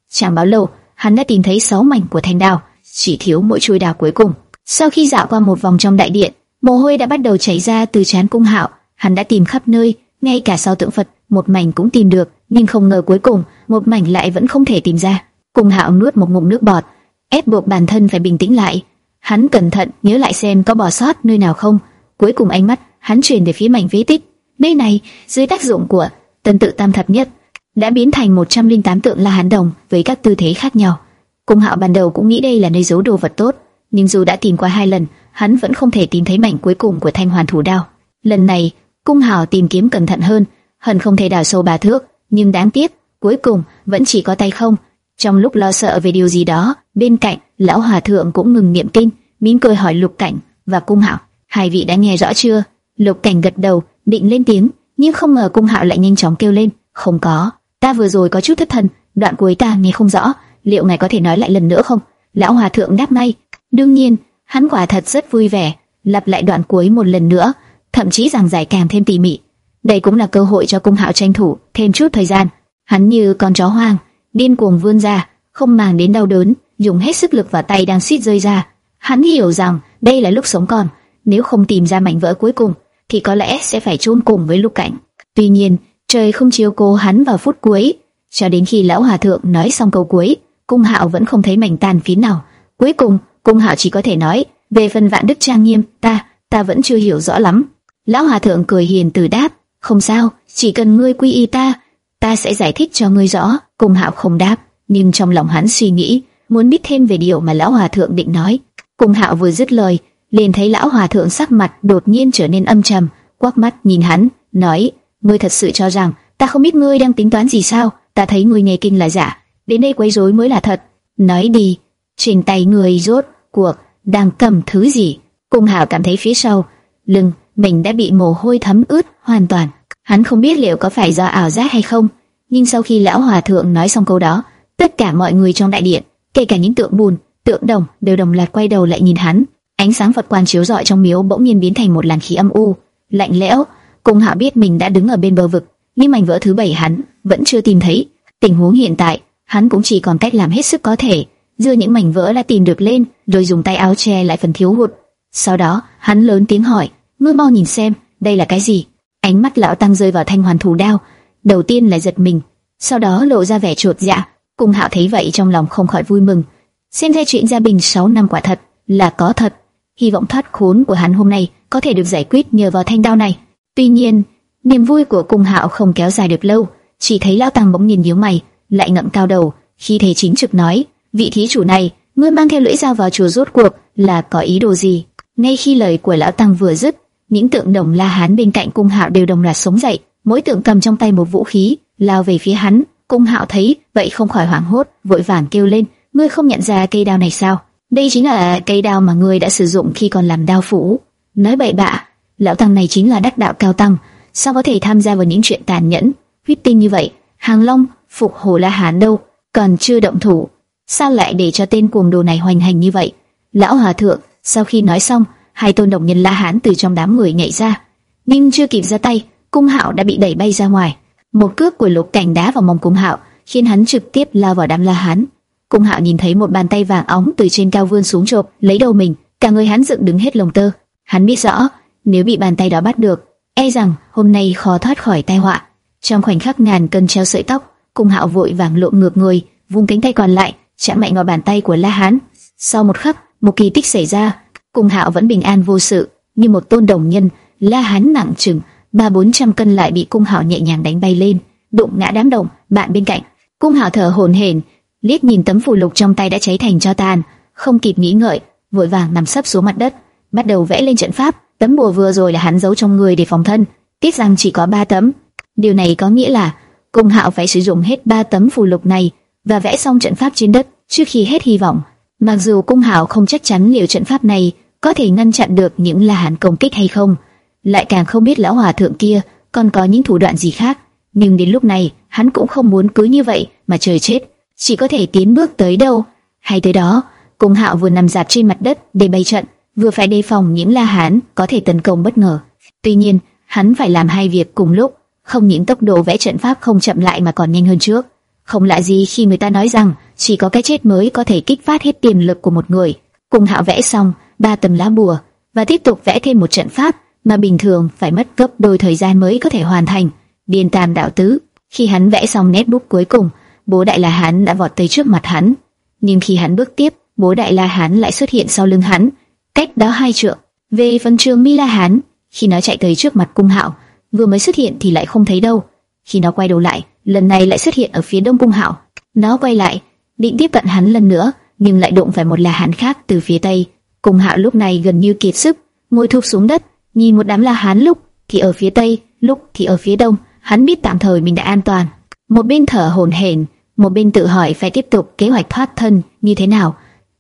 Chẳng bao lâu, hắn đã tìm thấy 6 mảnh của thanh đao, chỉ thiếu mỗi chuôi đao cuối cùng. Sau khi dạo qua một vòng trong đại điện, mồ hôi đã bắt đầu chảy ra từ trán cung hạo, Hắn đã tìm khắp nơi, ngay cả sau tượng Phật, một mảnh cũng tìm được, nhưng không ngờ cuối cùng, một mảnh lại vẫn không thể tìm ra. Cung Hạo nuốt một ngụm nước bọt, ép buộc bản thân phải bình tĩnh lại. Hắn cẩn thận nhớ lại xem có bỏ sót nơi nào không. Cuối cùng ánh mắt hắn chuyển về phía mảnh phế tích. Nơi này, dưới tác dụng của tân tự tam thập nhất, đã biến thành 108 tượng La Hán đồng với các tư thế khác nhau. Cung Hạo ban đầu cũng nghĩ đây là nơi giấu đồ vật tốt, nhưng dù đã tìm qua hai lần, hắn vẫn không thể tìm thấy mảnh cuối cùng của Thanh Hoàn Thủ Đao. Lần này, Cung hạo tìm kiếm cẩn thận hơn, hận không thể đào sâu bà thước, nhưng đáng tiếc, cuối cùng vẫn chỉ có tay không. Trong lúc lo sợ về điều gì đó, bên cạnh lão hòa thượng cũng ngừng niệm kinh, mỉm cười hỏi Lục Cảnh và Cung Hạo, hai vị đã nghe rõ chưa? Lục Cảnh gật đầu, định lên tiếng, nhưng không ngờ Cung Hạo lại nhanh chóng kêu lên, không có, ta vừa rồi có chút thất thần, đoạn cuối ta nghe không rõ, liệu ngài có thể nói lại lần nữa không? Lão hòa thượng đáp ngay, đương nhiên, hắn quả thật rất vui vẻ, lặp lại đoạn cuối một lần nữa thậm chí giảng giải càng thêm tỉ mỉ. Đây cũng là cơ hội cho cung hạo tranh thủ thêm chút thời gian. Hắn như con chó hoang, điên cuồng vươn ra, không màng đến đau đớn, dùng hết sức lực và tay đang suýt rơi ra. Hắn hiểu rằng đây là lúc sống còn, nếu không tìm ra mảnh vỡ cuối cùng, thì có lẽ sẽ phải chôn cùng với lục cảnh. Tuy nhiên, trời không chiếu cố hắn vào phút cuối, cho đến khi lão hòa thượng nói xong câu cuối, cung hạo vẫn không thấy mảnh tàn phím nào. Cuối cùng, cung hạo chỉ có thể nói về phần vạn đức trang nghiêm, ta ta vẫn chưa hiểu rõ lắm. Lão hòa thượng cười hiền từ đáp, không sao, chỉ cần ngươi quy y ta, ta sẽ giải thích cho ngươi rõ. Cung Hạo không đáp, nhưng trong lòng hắn suy nghĩ, muốn biết thêm về điều mà lão hòa thượng định nói. Cung Hạo vừa dứt lời, liền thấy lão hòa thượng sắc mặt đột nhiên trở nên âm trầm, quắc mắt nhìn hắn, nói: "Ngươi thật sự cho rằng ta không biết ngươi đang tính toán gì sao? Ta thấy ngươi nghe kinh là giả, đến đây quấy rối mới là thật. Nói đi, trên tay ngươi rốt cuộc đang cầm thứ gì?" Cung Hạo cảm thấy phía sau lưng mình đã bị mồ hôi thấm ướt hoàn toàn. Hắn không biết liệu có phải do ảo giác hay không, nhưng sau khi lão hòa thượng nói xong câu đó, tất cả mọi người trong đại điện, kể cả những tượng bùn, tượng đồng đều đồng loạt quay đầu lại nhìn hắn. Ánh sáng Phật quan chiếu rọi trong miếu bỗng nhiên biến thành một làn khí âm u, lạnh lẽo. Cung hạ biết mình đã đứng ở bên bờ vực, nhưng mảnh vỡ thứ bảy hắn vẫn chưa tìm thấy. Tình huống hiện tại, hắn cũng chỉ còn cách làm hết sức có thể, đưa những mảnh vỡ đã tìm được lên, rồi dùng tay áo che lại phần thiếu hụt. Sau đó, hắn lớn tiếng hỏi: "Ngươi mau nhìn xem, đây là cái gì?" Ánh mắt lão tăng rơi vào thanh hoàn thủ đao, đầu tiên là giật mình, sau đó lộ ra vẻ chuột dạ. Cung Hạo thấy vậy trong lòng không khỏi vui mừng. Xem ra chuyện gia bình 6 năm quả thật là có thật, hy vọng thoát khốn của hắn hôm nay có thể được giải quyết nhờ vào thanh đao này. Tuy nhiên, niềm vui của Cung Hạo không kéo dài được lâu, chỉ thấy lão tăng bỗng nhìn nhíu mày, lại ngậm cao đầu, khi thấy chính trực nói: "Vị thí chủ này, ngươi mang theo lưỡi dao vào chùa rốt cuộc là có ý đồ gì?" Ngay khi lời của lão tăng vừa dứt, những tượng đồng La Hán bên cạnh Cung Hạo đều đồng loạt sống dậy, mỗi tượng cầm trong tay một vũ khí, lao về phía hắn. Cung Hạo thấy vậy không khỏi hoảng hốt, vội vàng kêu lên: "Ngươi không nhận ra cây đao này sao? Đây chính là cây đao mà ngươi đã sử dụng khi còn làm đao phủ." Nói bậy bạ, lão tăng này chính là đắc đạo cao tăng, sao có thể tham gia vào những chuyện tàn nhẫn, huyết tinh như vậy? Hàng Long, phục Hồ La Hán đâu, còn chưa động thủ, sao lại để cho tên cuồng đồ này hoành hành như vậy? Lão hòa thượng, sau khi nói xong, hai tôn đồng nhân La Hán từ trong đám người nhảy ra, nhưng chưa kịp ra tay, Cung Hạo đã bị đẩy bay ra ngoài. Một cước của Lục Cảnh đá vào mông Cung Hạo, khiến hắn trực tiếp lao vào đám La Hán. Cung Hạo nhìn thấy một bàn tay vàng óng từ trên cao vươn xuống chộp lấy đầu mình, cả người hắn dựng đứng hết lồng tơ. Hắn biết rõ, nếu bị bàn tay đó bắt được, e rằng hôm nay khó thoát khỏi tai họa. Trong khoảnh khắc ngàn cân treo sợi tóc, Cung Hạo vội vàng lộn ngược người, vung cánh tay còn lại, chạm mạnh vào bàn tay của La Hán. Sau một khắc, một kỳ tích xảy ra, Cung Hạo vẫn bình an vô sự, như một tôn đồng nhân, La Hán nặng chừng ba bốn trăm cân lại bị Cung Hạo nhẹ nhàng đánh bay lên, đụng ngã đám đồng bạn bên cạnh. Cung Hạo thở hổn hển, liếc nhìn tấm phù lục trong tay đã cháy thành cho tàn, không kịp nghĩ ngợi, vội vàng nằm sấp xuống mặt đất, bắt đầu vẽ lên trận pháp. Tấm bùa vừa rồi là hắn giấu trong người để phòng thân, tiếc rằng chỉ có ba tấm. Điều này có nghĩa là Cung Hạo phải sử dụng hết ba tấm phù lục này và vẽ xong trận pháp trên đất trước khi hết hy vọng. Mặc dù Cung Hạo không chắc chắn liệu trận pháp này có thể ngăn chặn được những là hắn công kích hay không, lại càng không biết lão hòa thượng kia còn có những thủ đoạn gì khác. Nhưng đến lúc này, hắn cũng không muốn cứ như vậy mà trời chết, chỉ có thể tiến bước tới đâu hay tới đó. Cung Hạo vừa nằm dạp trên mặt đất để bày trận, vừa phải đề phòng những La Hán có thể tấn công bất ngờ. Tuy nhiên, hắn phải làm hai việc cùng lúc, không những tốc độ vẽ trận pháp không chậm lại mà còn nhanh hơn trước. Không lạ gì khi người ta nói rằng chỉ có cái chết mới có thể kích phát hết tiềm lực của một người. cùng Hạo vẽ xong ba tấm lá bùa và tiếp tục vẽ thêm một trận pháp mà bình thường phải mất gấp đôi thời gian mới có thể hoàn thành. Điền Tam đạo tứ, khi hắn vẽ xong nét bút cuối cùng, bố Đại La Hán đã vọt tới trước mặt hắn. Nhưng khi hắn bước tiếp, bố Đại La Hán lại xuất hiện sau lưng hắn, cách đó hai trượng. Về phần trường Mi La Hán, khi nó chạy tới trước mặt Cung Hạo, vừa mới xuất hiện thì lại không thấy đâu. Khi nó quay đầu lại, lần này lại xuất hiện ở phía đông Cung Hạo. Nó quay lại, định tiếp cận hắn lần nữa, nhưng lại đụng phải một La Hán khác từ phía tây. Cung Hạo lúc này gần như kiệt sức, ngồi thụp xuống đất, nhìn một đám La Hán lúc thì ở phía tây, lúc thì ở phía đông. Hắn biết tạm thời mình đã an toàn. Một bên thở hổn hển, một bên tự hỏi phải tiếp tục kế hoạch thoát thân như thế nào.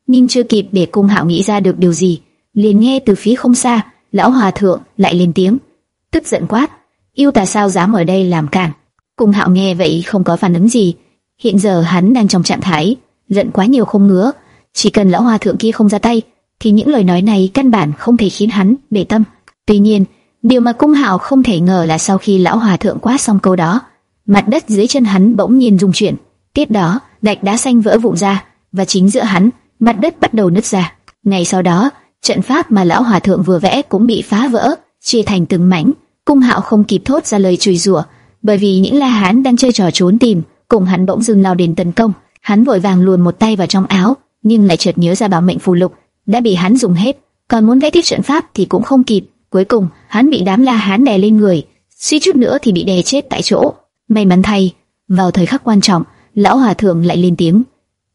Nhưng chưa kịp để Cung Hạo nghĩ ra được điều gì, liền nghe từ phía không xa, lão hòa thượng lại lên tiếng, tức giận quát: yêu tà sao dám ở đây làm cản? Cung Hạo nghe vậy không có phản ứng gì. Hiện giờ hắn đang trong trạng thái giận quá nhiều không ngứa, chỉ cần lão hòa thượng kia không ra tay, thì những lời nói này căn bản không thể khiến hắn để tâm. Tuy nhiên, điều mà cung hạo không thể ngờ là sau khi lão hòa thượng quát xong câu đó, mặt đất dưới chân hắn bỗng nhiên rung chuyển. Tiếp đó, gạch đá xanh vỡ vụn ra, và chính giữa hắn, mặt đất bắt đầu nứt ra. Ngày sau đó, trận pháp mà lão hòa thượng vừa vẽ cũng bị phá vỡ, chia thành từng mảnh. Cung hạo không kịp thốt ra lời chửi rủa, bởi vì những la hán đang chơi trò trốn tìm, cùng hắn bỗng dưng lao đến tấn công. Hắn vội vàng luồn một tay vào trong áo, nhưng lại chợt nhớ ra bảo mệnh phù lục đã bị hắn dùng hết, còn muốn vẽ tiếp trận pháp thì cũng không kịp. Cuối cùng, hắn bị đám La Hán đè lên người, suy chút nữa thì bị đè chết tại chỗ. May mắn thay, vào thời khắc quan trọng, lão hòa thượng lại lên tiếng,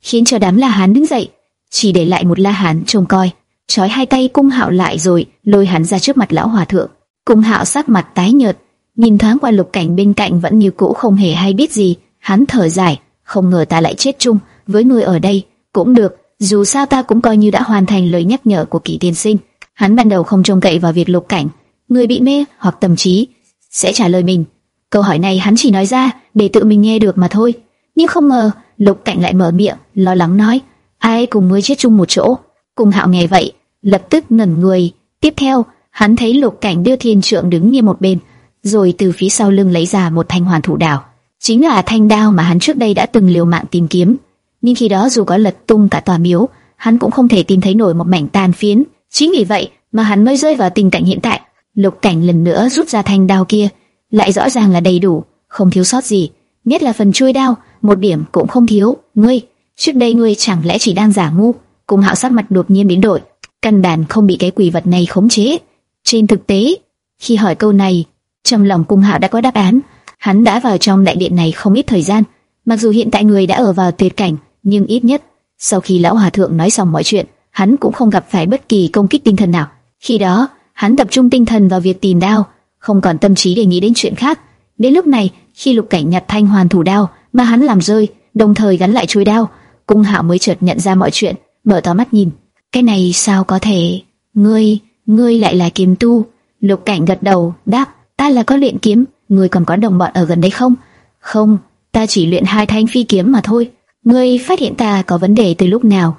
khiến cho đám La Hán đứng dậy, chỉ để lại một La Hán trông coi, trói hai tay cung hạo lại rồi lôi hắn ra trước mặt lão hòa thượng. Cung hạo sắc mặt tái nhợt, nhìn thoáng qua lục cảnh bên cạnh vẫn như cũ không hề hay biết gì, hắn thở dài, không ngờ ta lại chết chung với người ở đây, cũng được, dù sao ta cũng coi như đã hoàn thành lời nhắc nhở của kỳ tiên sinh. Hắn ban đầu không trông cậy vào việc lục cảnh, người bị mê hoặc tâm trí sẽ trả lời mình. Câu hỏi này hắn chỉ nói ra để tự mình nghe được mà thôi. Nhưng không ngờ lục cảnh lại mở miệng, lo lắng nói, ai cùng mới chết chung một chỗ. Cùng hạo nghe vậy, lập tức ngẩn người. Tiếp theo, hắn thấy lục cảnh đưa thiên trượng đứng như một bên, rồi từ phía sau lưng lấy ra một thanh hoàn thủ đào, chính là thanh đao mà hắn trước đây đã từng liều mạng tìm kiếm. Nhưng khi đó dù có lật tung cả tòa miếu, hắn cũng không thể tìm thấy nổi một mảnh tàn phiến. Chính vì vậy mà hắn mới rơi vào tình cảnh hiện tại. Lục cảnh lần nữa rút ra thanh đao kia, lại rõ ràng là đầy đủ, không thiếu sót gì. Nhất là phần chui đao, một điểm cũng không thiếu. Ngươi, trước đây ngươi chẳng lẽ chỉ đang giả ngu? Cùng hạo sắc mặt đột nhiên biến đổi, căn bản không bị cái quỷ vật này khống chế. Trên thực tế, khi hỏi câu này, trong lòng cung hạo đã có đáp án. Hắn đã vào trong đại điện này không ít thời gian, mặc dù hiện tại người đã ở vào tuyệt cảnh, nhưng ít nhất sau khi lão hòa thượng nói xong mọi chuyện, hắn cũng không gặp phải bất kỳ công kích tinh thần nào. Khi đó, hắn tập trung tinh thần vào việc tìm đao, không còn tâm trí để nghĩ đến chuyện khác. Đến lúc này, khi lục cảnh nhặt thanh hoàn thủ đao mà hắn làm rơi, đồng thời gắn lại chuôi đao, cung hạo mới chợt nhận ra mọi chuyện, mở to mắt nhìn. Cái này sao có thể? Ngươi, ngươi lại là kiếm tu? Lục cảnh gật đầu, đáp, ta là có luyện kiếm, ngươi còn có đồng bọn ở gần đây không? Không, ta chỉ luyện hai thanh phi kiếm mà thôi. Ngươi phát hiện ta có vấn đề từ lúc nào?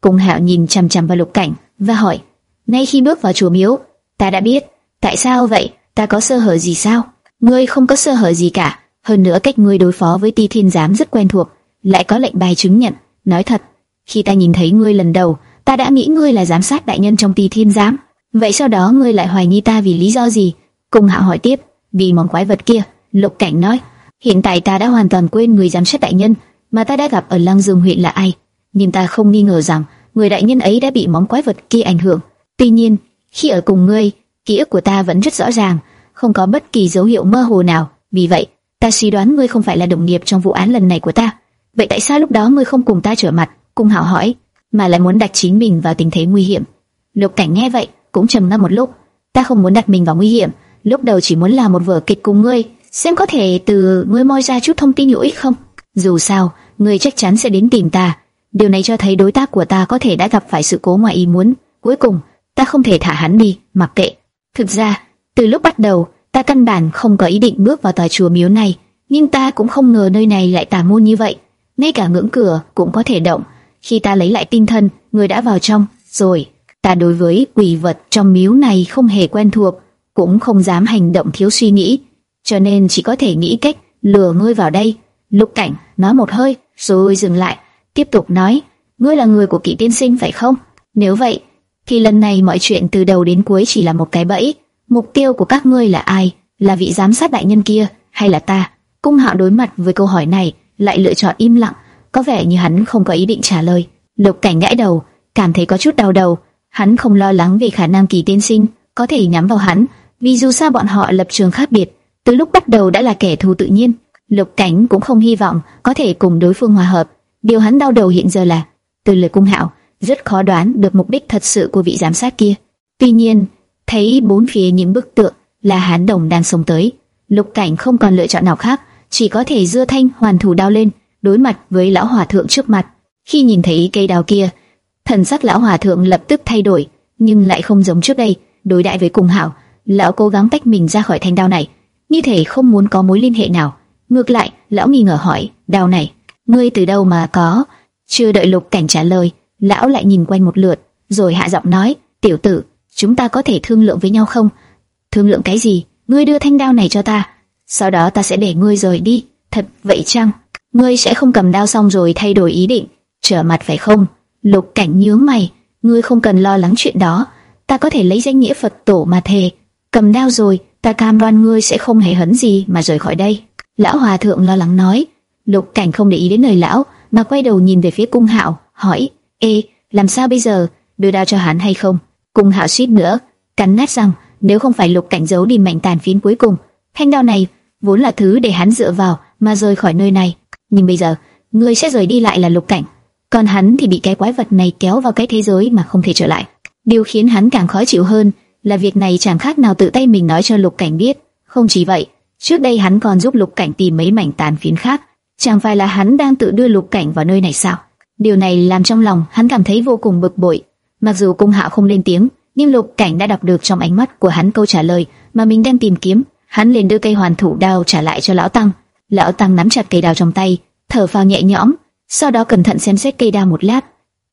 Cung Hạo nhìn chằm chằm vào Lục Cảnh và hỏi: ngay khi bước vào chùa miếu, ta đã biết. Tại sao vậy? Ta có sơ hở gì sao? Ngươi không có sơ hở gì cả. Hơn nữa cách ngươi đối phó với Ti Thiên Giám rất quen thuộc, lại có lệnh bài chứng nhận. Nói thật, khi ta nhìn thấy ngươi lần đầu, ta đã nghĩ ngươi là giám sát đại nhân trong Tỳ Thiên Giám. Vậy sau đó ngươi lại hoài nghi ta vì lý do gì? Cung Hạo hỏi tiếp. Vì món quái vật kia. Lục Cảnh nói. Hiện tại ta đã hoàn toàn quên người giám sát đại nhân mà ta đã gặp ở Lăng Dương huyện là ai, nhưng ta không nghi ngờ rằng người đại nhân ấy đã bị món quái vật kia ảnh hưởng. Tuy nhiên, khi ở cùng ngươi, ký ức của ta vẫn rất rõ ràng, không có bất kỳ dấu hiệu mơ hồ nào. Vì vậy, ta suy đoán ngươi không phải là đồng nghiệp trong vụ án lần này của ta. Vậy tại sao lúc đó ngươi không cùng ta trở mặt? cùng hảo hỏi, mà lại muốn đặt chính mình vào tình thế nguy hiểm. Lục Cảnh nghe vậy, cũng trầm ngâm một lúc. Ta không muốn đặt mình vào nguy hiểm, lúc đầu chỉ muốn làm một vở kịch cùng ngươi, xem có thể từ ngươi moi ra chút thông tin hữu ích không. Dù sao, ngươi chắc chắn sẽ đến tìm ta. Điều này cho thấy đối tác của ta có thể đã gặp phải sự cố ngoài ý muốn. Cuối cùng, ta không thể thả hắn đi, mặc kệ. Thực ra, từ lúc bắt đầu, ta căn bản không có ý định bước vào tòa chùa miếu này, nhưng ta cũng không ngờ nơi này lại tà môn như vậy. Ngay cả ngưỡng cửa cũng có thể động. Khi ta lấy lại tinh thần, người đã vào trong, rồi. Ta đối với quỷ vật trong miếu này không hề quen thuộc, cũng không dám hành động thiếu suy nghĩ, cho nên chỉ có thể nghĩ cách lừa ngươi vào đây. Lục Cảnh nói một hơi, rồi dừng lại, tiếp tục nói, ngươi là người của kỵ tiên sinh phải không? Nếu vậy, thì lần này mọi chuyện từ đầu đến cuối chỉ là một cái bẫy. Mục tiêu của các ngươi là ai? Là vị giám sát đại nhân kia, hay là ta? Cung Hạo đối mặt với câu hỏi này, lại lựa chọn im lặng, có vẻ như hắn không có ý định trả lời. Lục Cảnh gãi đầu, cảm thấy có chút đau đầu. Hắn không lo lắng về khả năng kỳ tiên sinh có thể nhắm vào hắn, vì dù sao bọn họ lập trường khác biệt, từ lúc bắt đầu đã là kẻ thù tự nhiên. Lục Cảnh cũng không hy vọng có thể cùng đối phương hòa hợp. Điều hắn đau đầu hiện giờ là, từ lời cung hạo, rất khó đoán được mục đích thật sự của vị giám sát kia. Tuy nhiên, thấy bốn phía những bức tượng là hán đồng đang xông tới, Lục Cảnh không còn lựa chọn nào khác, chỉ có thể dưa thanh hoàn thủ đao lên, đối mặt với lão hòa thượng trước mặt. Khi nhìn thấy cây đao kia, thần sắc lão hòa thượng lập tức thay đổi, nhưng lại không giống trước đây, đối đại với cùng hảo lão cố gắng tách mình ra khỏi thanh đao này, như thể không muốn có mối liên hệ nào. Ngược lại, lão nghi ngờ hỏi, đao này, ngươi từ đâu mà có? Chưa đợi lục cảnh trả lời, lão lại nhìn quanh một lượt, rồi hạ giọng nói, tiểu tử, chúng ta có thể thương lượng với nhau không? Thương lượng cái gì? Ngươi đưa thanh đao này cho ta, sau đó ta sẽ để ngươi rời đi. Thật vậy chăng? Ngươi sẽ không cầm đao xong rồi thay đổi ý định, trở mặt phải không? Lục cảnh nhướng mày, ngươi không cần lo lắng chuyện đó, ta có thể lấy danh nghĩa Phật tổ mà thề, cầm đao rồi, ta cam đoan ngươi sẽ không hề hấn gì mà rời khỏi đây. Lão hòa thượng lo lắng nói. Lục cảnh không để ý đến lời lão, mà quay đầu nhìn về phía cung hạo, hỏi: Ê, làm sao bây giờ? Đưa đao cho hắn hay không? Cung Hạo suýt nữa cắn nát răng, nếu không phải Lục Cảnh giấu đi mảnh tàn phiến cuối cùng, thanh đao này vốn là thứ để hắn dựa vào mà rời khỏi nơi này, nhưng bây giờ người sẽ rời đi lại là Lục Cảnh, còn hắn thì bị cái quái vật này kéo vào cái thế giới mà không thể trở lại. Điều khiến hắn càng khó chịu hơn là việc này chẳng khác nào tự tay mình nói cho Lục Cảnh biết. Không chỉ vậy, trước đây hắn còn giúp Lục Cảnh tìm mấy mảnh tàn phiến khác, chẳng phải là hắn đang tự đưa Lục Cảnh vào nơi này sao? Điều này làm trong lòng hắn cảm thấy vô cùng bực bội. Mặc dù Cung Hạo không lên tiếng, nhưng Lục Cảnh đã đọc được trong ánh mắt của hắn câu trả lời mà mình đang tìm kiếm. Hắn liền đưa cây hoàn thủ đao trả lại cho lão tăng. Lão tăng nắm chặt cây đao trong tay, thở phào nhẹ nhõm, sau đó cẩn thận xem xét cây đao một lát.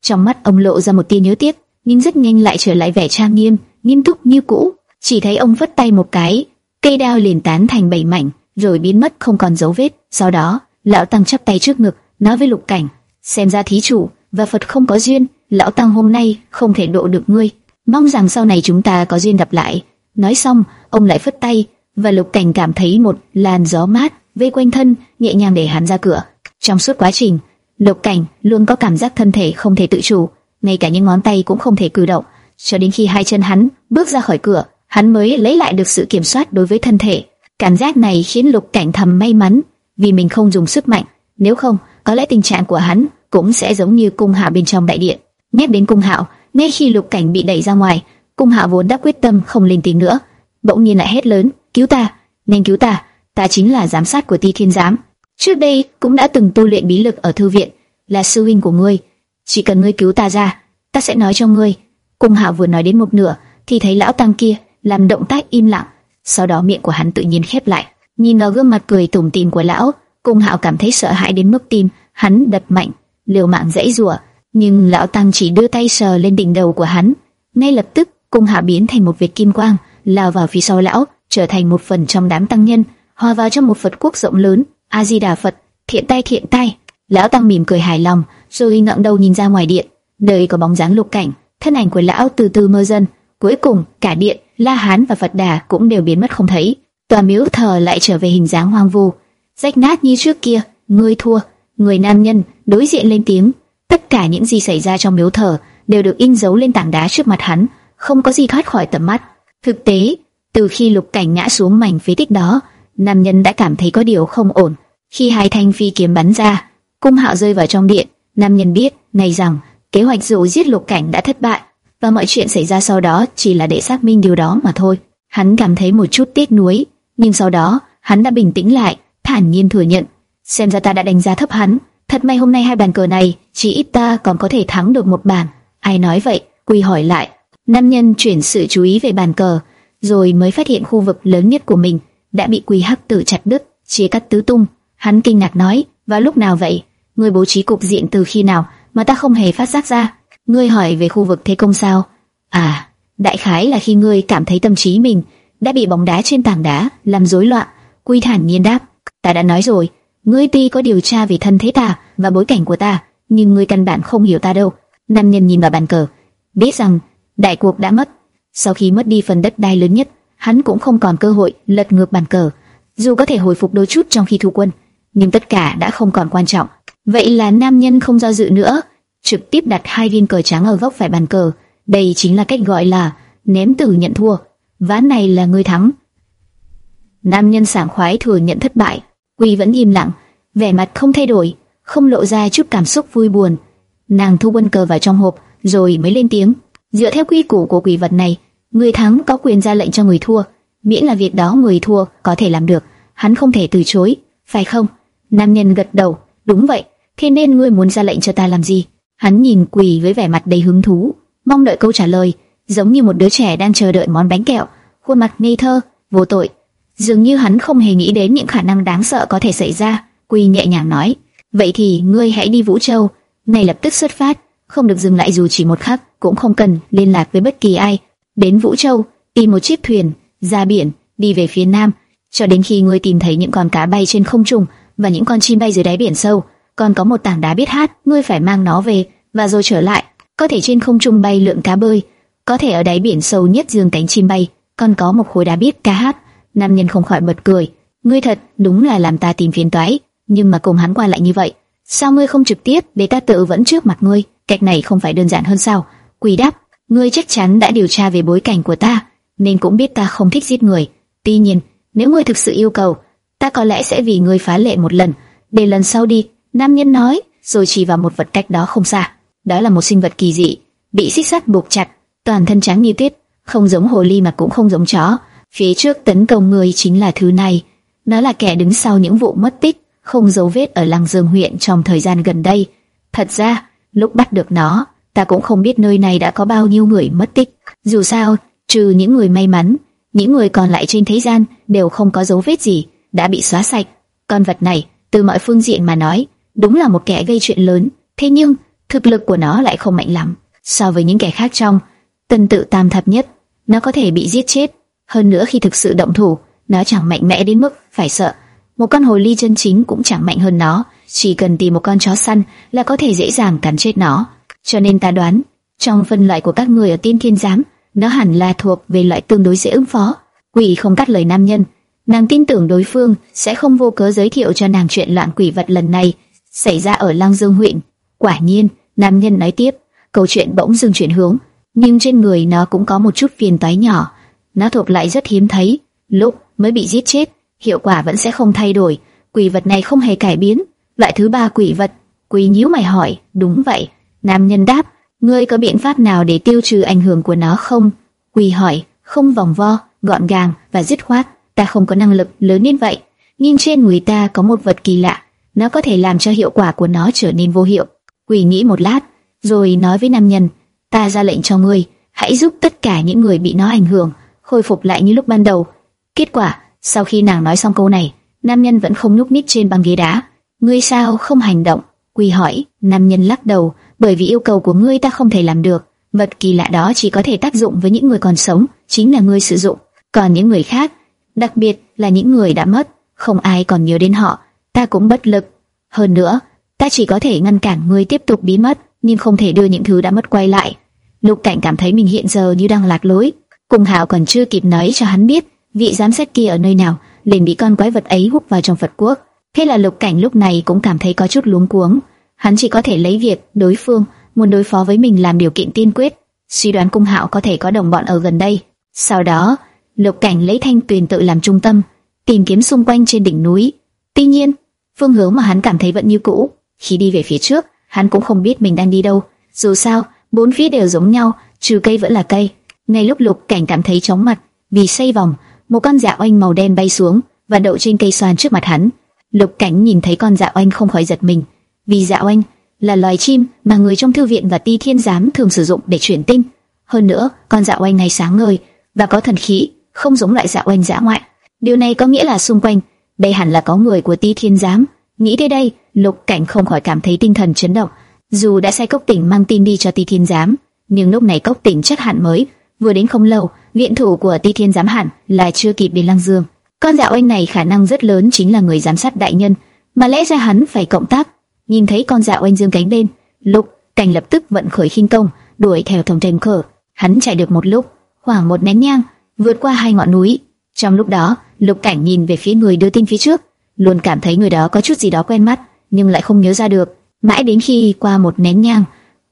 Trong mắt ông lộ ra một tia nhớ tiếc, nhưng rất nhanh lại trở lại vẻ trang nghiêm, nghiêm túc như cũ. Chỉ thấy ông vất tay một cái, cây đao liền tán thành bảy mảnh, rồi biến mất không còn dấu vết. Sau đó, lão tăng chắp tay trước ngực, nói với Lục Cảnh: xem ra thí chủ và Phật không có duyên, lão tăng hôm nay không thể độ được ngươi, mong rằng sau này chúng ta có duyên gặp lại. Nói xong, ông lại phất tay, và Lục Cảnh cảm thấy một làn gió mát vây quanh thân, nhẹ nhàng để hắn ra cửa. Trong suốt quá trình, Lục Cảnh luôn có cảm giác thân thể không thể tự chủ, ngay cả những ngón tay cũng không thể cử động, cho đến khi hai chân hắn bước ra khỏi cửa, hắn mới lấy lại được sự kiểm soát đối với thân thể. Cảm giác này khiến Lục Cảnh thầm may mắn, vì mình không dùng sức mạnh, nếu không, có lẽ tình trạng của hắn cũng sẽ giống như cung hạ bên trong đại điện. Nhắc đến cung hạo, ngay khi lục cảnh bị đẩy ra ngoài, cung hạ vốn đã quyết tâm không lên tiếng nữa, bỗng nhiên lại hét lớn, cứu ta, nhanh cứu ta, ta chính là giám sát của ti thiên giám. Trước đây cũng đã từng tu luyện bí lực ở thư viện, là sư huynh của ngươi, chỉ cần ngươi cứu ta ra, ta sẽ nói cho ngươi. Cung hạo vừa nói đến một nửa, thì thấy lão tăng kia làm động tác im lặng, sau đó miệng của hắn tự nhiên khép lại, nhìn vào gương mặt cười tủm tỉm của lão, cung hạo cảm thấy sợ hãi đến mức tim hắn đập mạnh, liều mạng dãy rủa, nhưng lão tăng chỉ đưa tay sờ lên đỉnh đầu của hắn, ngay lập tức cung hạo biến thành một vệt kim quang, lao vào phía sau lão, trở thành một phần trong đám tăng nhân, hòa vào trong một Phật quốc rộng lớn. A Di Đà Phật, thiện tay thiện tay. Lão tăng mỉm cười hài lòng, rồi ngẩng đầu nhìn ra ngoài điện, nơi có bóng dáng lục cảnh, thân ảnh của lão từ từ mơ dần, cuối cùng cả điện, La Hán và Phật Đà cũng đều biến mất không thấy. Tòa miếu thờ lại trở về hình dáng hoang vu, rách nát như trước kia. người thua, Người nam nhân đối diện lên tiếng, tất cả những gì xảy ra trong miếu thờ đều được in dấu lên tảng đá trước mặt hắn, không có gì thoát khỏi tầm mắt. Thực tế, từ khi Lục Cảnh ngã xuống mảnh phế tích đó, nam nhân đã cảm thấy có điều không ổn. Khi hai thanh phi kiếm bắn ra, cung hạo rơi vào trong điện, nam nhân biết ngay rằng kế hoạch dụ giết Lục Cảnh đã thất bại và mọi chuyện xảy ra sau đó chỉ là để xác minh điều đó mà thôi. Hắn cảm thấy một chút tiếc nuối, nhưng sau đó hắn đã bình tĩnh lại, thản nhiên thừa nhận xem ra ta đã đánh giá thấp hắn. Thật may hôm nay hai bàn cờ này, chỉ ít ta còn có thể thắng được một bàn. Ai nói vậy? Quy hỏi lại. Nam nhân chuyển sự chú ý về bàn cờ, rồi mới phát hiện khu vực lớn nhất của mình đã bị Quy Hắc Tử chặt đứt, chia cắt tứ tung. Hắn kinh ngạc nói, và lúc nào vậy? Ngươi bố trí cục diện từ khi nào mà ta không hề phát giác ra? Ngươi hỏi về khu vực thế công sao? À, đại khái là khi ngươi cảm thấy tâm trí mình đã bị bóng đá trên tảng đá làm rối loạn. Quy thản nhiên đáp, ta đã nói rồi, Ngươi tuy có điều tra về thân thế ta và bối cảnh của ta, nhưng ngươi căn bản không hiểu ta đâu. Nam nhân nhìn vào bàn cờ, biết rằng đại cuộc đã mất. Sau khi mất đi phần đất đai lớn nhất, hắn cũng không còn cơ hội lật ngược bàn cờ. Dù có thể hồi phục đôi chút trong khi thu quân, nhưng tất cả đã không còn quan trọng. Vậy là nam nhân không do dự nữa, trực tiếp đặt hai viên cờ trắng ở góc phải bàn cờ. Đây chính là cách gọi là ném tử nhận thua. Ván này là người thắng. Nam nhân sảng khoái thừa nhận thất bại, quy vẫn im lặng, vẻ mặt không thay đổi, không lộ ra chút cảm xúc vui buồn. Nàng thu quân cờ vào trong hộp, rồi mới lên tiếng. Dựa theo quy củ của quỷ vật này, người thắng có quyền ra lệnh cho người thua, miễn là việc đó người thua có thể làm được, hắn không thể từ chối, phải không? Nam nhân gật đầu, đúng vậy, thế nên ngươi muốn ra lệnh cho ta làm gì? Hắn nhìn quỳ với vẻ mặt đầy hứng thú, mong đợi câu trả lời, giống như một đứa trẻ đang chờ đợi món bánh kẹo, khuôn mặt ngây thơ, vô tội. Dường như hắn không hề nghĩ đến những khả năng đáng sợ có thể xảy ra. quỳ nhẹ nhàng nói, vậy thì ngươi hãy đi Vũ Châu, ngay lập tức xuất phát, không được dừng lại dù chỉ một khắc, cũng không cần liên lạc với bất kỳ ai. Đến Vũ Châu, tìm một chiếc thuyền, ra biển, đi về phía nam, cho đến khi ngươi tìm thấy những con cá bay trên không trung và những con chim bay dưới đáy biển sâu. Còn có một tảng đá biết hát, ngươi phải mang nó về và rồi trở lại. Có thể trên không trung bay lượn cá bơi, có thể ở đáy biển sâu nhất dương cánh chim bay. Còn có một khối đá biết ca hát Nam nhân không khỏi bật cười, ngươi thật đúng là làm ta tìm phiền toái, nhưng mà cùng hắn qua lại như vậy, sao ngươi không trực tiếp để ta tự vẫn trước mặt ngươi? Cách này không phải đơn giản hơn sao? Quỳ đáp, ngươi chắc chắn đã điều tra về bối cảnh của ta, nên cũng biết ta không thích giết người. Tuy nhiên, nếu ngươi thực sự yêu cầu, ta có lẽ sẽ vì ngươi phá lệ một lần, để lần sau đi. Nam nhân nói, rồi chỉ vào một vật cách đó không xa. Đó là một sinh vật kỳ dị, bị xích sắt buộc chặt, toàn thân trắng như tuyết, không giống hồ ly mà cũng không giống chó. Phía trước tấn công người chính là thứ này. Nó là kẻ đứng sau những vụ mất tích, không dấu vết ở Lăng Dương huyện trong thời gian gần đây. Thật ra, lúc bắt được nó, ta cũng không biết nơi này đã có bao nhiêu người mất tích. Dù sao, trừ những người may mắn, những người còn lại trên thế gian đều không có dấu vết gì, đã bị xóa sạch. Con vật này, từ mọi phương diện mà nói, đúng là một kẻ gây chuyện lớn, thế nhưng thực lực của nó lại không mạnh lắm. So với những kẻ khác trong tần tự tam thập nhất, nó có thể bị giết chết. Hơn nữa khi thực sự động thủ, nó chẳng mạnh mẽ đến mức phải sợ. Một con hồ ly chân chính cũng chẳng mạnh hơn nó, chỉ cần tìm một con chó săn là có thể dễ dàng cắn chết nó. Cho nên ta đoán, trong phân loại của các người ở tiên thiên giám, nó hẳn là thuộc về loại tương đối dễ ứng phó. Quỷ không cắt lời nam nhân, nàng tin tưởng đối phương sẽ không vô cớ giới thiệu cho nàng chuyện loạn quỷ vật lần này xảy ra ở Lang Dương huyện. Quả nhiên, nam nhân nói tiếp, câu chuyện bỗng dừng chuyển hướng, nhưng trên người nó cũng có một chút phiền toái nhỏ. Nó thuộc lại rất hiếm thấy, lúc mới bị giết chết, hiệu quả vẫn sẽ không thay đổi. Quỷ vật này không hề cải biến. Loại thứ ba quỷ vật, quỷ nhíu mày hỏi, đúng vậy. Nam nhân đáp, ngươi có biện pháp nào để tiêu trừ ảnh hưởng của nó không? Quỷ hỏi, không vòng vo, gọn gàng và dứt khoát. Ta không có năng lực lớn đến vậy, nhưng trên người ta có một vật kỳ lạ, nó có thể làm cho hiệu quả của nó trở nên vô hiệu. Quỷ nghĩ một lát, rồi nói với nam nhân, ta ra lệnh cho ngươi, hãy giúp tất cả những người bị nó ảnh hưởng khôi phục lại như lúc ban đầu. Kết quả, sau khi nàng nói xong câu này, nam nhân vẫn không nhúc nhích trên băng ghế đá. Ngươi sao không hành động? Quỳ hỏi, nam nhân lắc đầu, bởi vì yêu cầu của ngươi ta không thể làm được. Vật kỳ lạ đó chỉ có thể tác dụng với những người còn sống, chính là ngươi sử dụng. Còn những người khác, đặc biệt là những người đã mất, không ai còn nhớ đến họ, ta cũng bất lực. Hơn nữa, ta chỉ có thể ngăn cản ngươi tiếp tục bí mất, nhưng không thể đưa những thứ đã mất quay lại. Lục Cảnh cảm thấy mình hiện giờ như đang lạc lối. Cùng Hạo còn chưa kịp nói cho hắn biết vị giám sát kia ở nơi nào, liền bị con quái vật ấy hút vào trong Phật quốc. Thế là Lục Cảnh lúc này cũng cảm thấy có chút luống cuống. Hắn chỉ có thể lấy việc đối phương muốn đối phó với mình làm điều kiện tiên quyết, suy đoán Cung Hạo có thể có đồng bọn ở gần đây. Sau đó, Lục Cảnh lấy thanh tuyền tự làm trung tâm, tìm kiếm xung quanh trên đỉnh núi. Tuy nhiên, phương hướng mà hắn cảm thấy vẫn như cũ. Khi đi về phía trước, hắn cũng không biết mình đang đi đâu. Dù sao, bốn phía đều giống nhau, trừ cây vẫn là cây. Ngay lúc Lục Cảnh cảm thấy chóng mặt, vì xây vòng, một con dạ oanh màu đen bay xuống và đậu trên cây xoan trước mặt hắn. Lục Cảnh nhìn thấy con dạ oanh không khỏi giật mình, vì dạ oanh là loài chim mà người trong thư viện và ti thiên giám thường sử dụng để chuyển tinh. Hơn nữa, con dạ oanh này sáng ngời và có thần khí, không giống loại dạ oanh dã ngoại. Điều này có nghĩa là xung quanh đây hẳn là có người của ti thiên giám. Nghĩ tới đây, Lục Cảnh không khỏi cảm thấy tinh thần chấn động. Dù đã sai cốc tỉnh mang tin đi cho ti thiên giám, nhưng lúc này cốc tỉnh chắc hẳn mới vừa đến không lâu, viện thủ của ti thiên giám hẳn là chưa kịp đến lăng dương. Con dạo anh này khả năng rất lớn chính là người giám sát đại nhân, mà lẽ ra hắn phải cộng tác. Nhìn thấy con dạo anh dương cánh lên, Lục Cảnh lập tức vận khởi khinh công, đuổi theo thông tranh khở. Hắn chạy được một lúc, khoảng một nén nhang, vượt qua hai ngọn núi. Trong lúc đó, Lục Cảnh nhìn về phía người đưa tin phía trước, luôn cảm thấy người đó có chút gì đó quen mắt, nhưng lại không nhớ ra được. Mãi đến khi qua một nén nhang,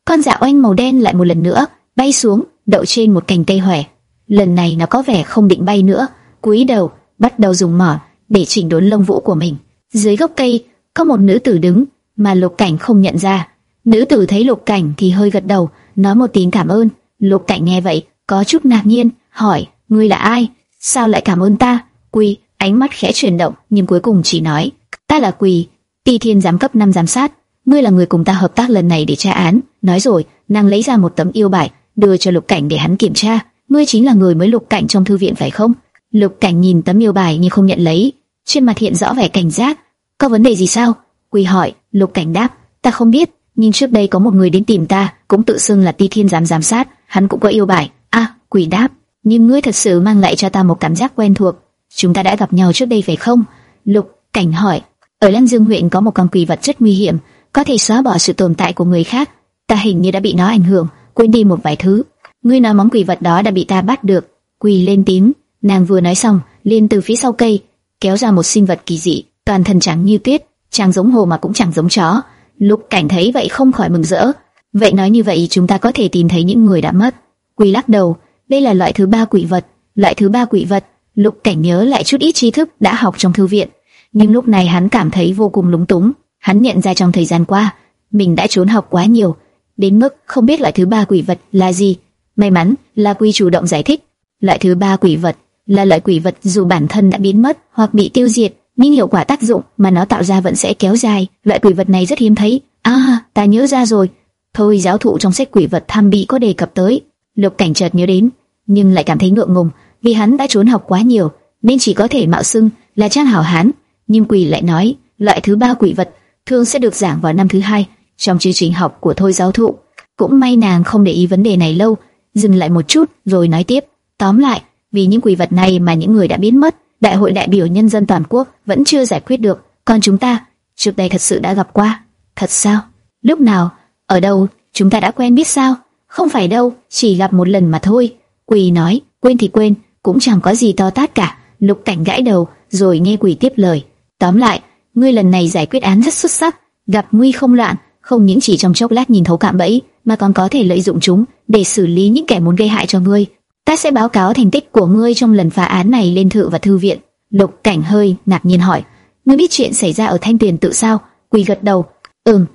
con dạo anh màu đen lại một lần nữa bay xuống, đậu trên một cành cây hòe. Lần này nó có vẻ không định bay nữa, cúi đầu, bắt đầu dùng mỏ để chỉnh đốn lông vũ của mình. Dưới gốc cây có một nữ tử đứng, mà Lục Cảnh không nhận ra. Nữ tử thấy Lục Cảnh thì hơi gật đầu, nói một tiếng cảm ơn. Lục Cảnh nghe vậy, có chút ngạc nhiên, hỏi: "Ngươi là ai? Sao lại cảm ơn ta?" Quỳ, ánh mắt khẽ chuyển động, nhưng cuối cùng chỉ nói: "Ta là Quỳ, Ti Thiên giám cấp 5 giám sát, ngươi là người cùng ta hợp tác lần này để tra án." Nói rồi, nàng lấy ra một tấm yêu bài, đưa cho Lục Cảnh để hắn kiểm tra. Ngươi chính là người mới Lục Cảnh trong thư viện phải không? Lục Cảnh nhìn tấm yêu bài nhưng không nhận lấy, trên mặt hiện rõ vẻ cảnh giác. Có vấn đề gì sao? Quỳ hỏi. Lục Cảnh đáp, ta không biết, nhưng trước đây có một người đến tìm ta, cũng tự xưng là Ti Thiên giám giám sát, hắn cũng có yêu bài. A, à, đáp, nhưng ngươi thật sự mang lại cho ta một cảm giác quen thuộc. Chúng ta đã gặp nhau trước đây phải không? Lục Cảnh hỏi. Ở Lăng Dương huyện có một con quỷ vật rất nguy hiểm, có thể xóa bỏ sự tồn tại của người khác. Ta hình như đã bị nó ảnh hưởng, quên đi một vài thứ. Ngươi nói món quỷ vật đó đã bị ta bắt được. Quỳ lên tím, nàng vừa nói xong, liền từ phía sau cây kéo ra một sinh vật kỳ dị, toàn thân trắng như tuyết, chàng giống hồ mà cũng chẳng giống chó. Lục Cảnh thấy vậy không khỏi mừng rỡ. Vậy nói như vậy chúng ta có thể tìm thấy những người đã mất. Quỳ lắc đầu, đây là loại thứ ba quỷ vật, loại thứ ba quỷ vật. Lục Cảnh nhớ lại chút ít tri thức đã học trong thư viện, nhưng lúc này hắn cảm thấy vô cùng lúng túng. Hắn nhận ra trong thời gian qua, mình đã trốn học quá nhiều, đến mức không biết loại thứ ba quỷ vật là gì. May mắn là Quy chủ động giải thích, loại thứ ba quỷ vật là loại quỷ vật dù bản thân đã biến mất hoặc bị tiêu diệt, nhưng hiệu quả tác dụng mà nó tạo ra vẫn sẽ kéo dài. Loại quỷ vật này rất hiếm thấy. À, ta nhớ ra rồi. Thôi giáo thụ trong sách quỷ vật tham bị có đề cập tới. Lục Cảnh chợt nhớ đến, nhưng lại cảm thấy ngượng ngùng, vì hắn đã trốn học quá nhiều, nên chỉ có thể mạo xưng là trang hảo hán. Nhưng quỷ lại nói, loại thứ ba quỷ vật thường sẽ được giảng vào năm thứ hai trong chương trình học của thôi giáo thụ. Cũng may nàng không để ý vấn đề này lâu, dừng lại một chút rồi nói tiếp. Tóm lại, vì những quỷ vật này mà những người đã biến mất, đại hội đại biểu nhân dân toàn quốc vẫn chưa giải quyết được. Còn chúng ta, trước đây thật sự đã gặp qua. Thật sao? Lúc nào? Ở đâu? Chúng ta đã quen biết sao? Không phải đâu, chỉ gặp một lần mà thôi. Quỷ nói, quên thì quên, cũng chẳng có gì to tát cả. Lục cảnh gãi đầu, rồi nghe quỷ tiếp lời. Tóm lại, ngươi lần này giải quyết án rất xuất sắc, gặp nguy không loạn, không những chỉ trong chốc lát nhìn thấu cạm bẫy, mà còn có thể lợi dụng chúng để xử lý những kẻ muốn gây hại cho ngươi. Ta sẽ báo cáo thành tích của ngươi trong lần phá án này lên thự và thư viện. Lục Cảnh hơi ngạc nhiên hỏi, ngươi biết chuyện xảy ra ở Thanh Tuyền tự sao? Quỳ gật đầu, ừm.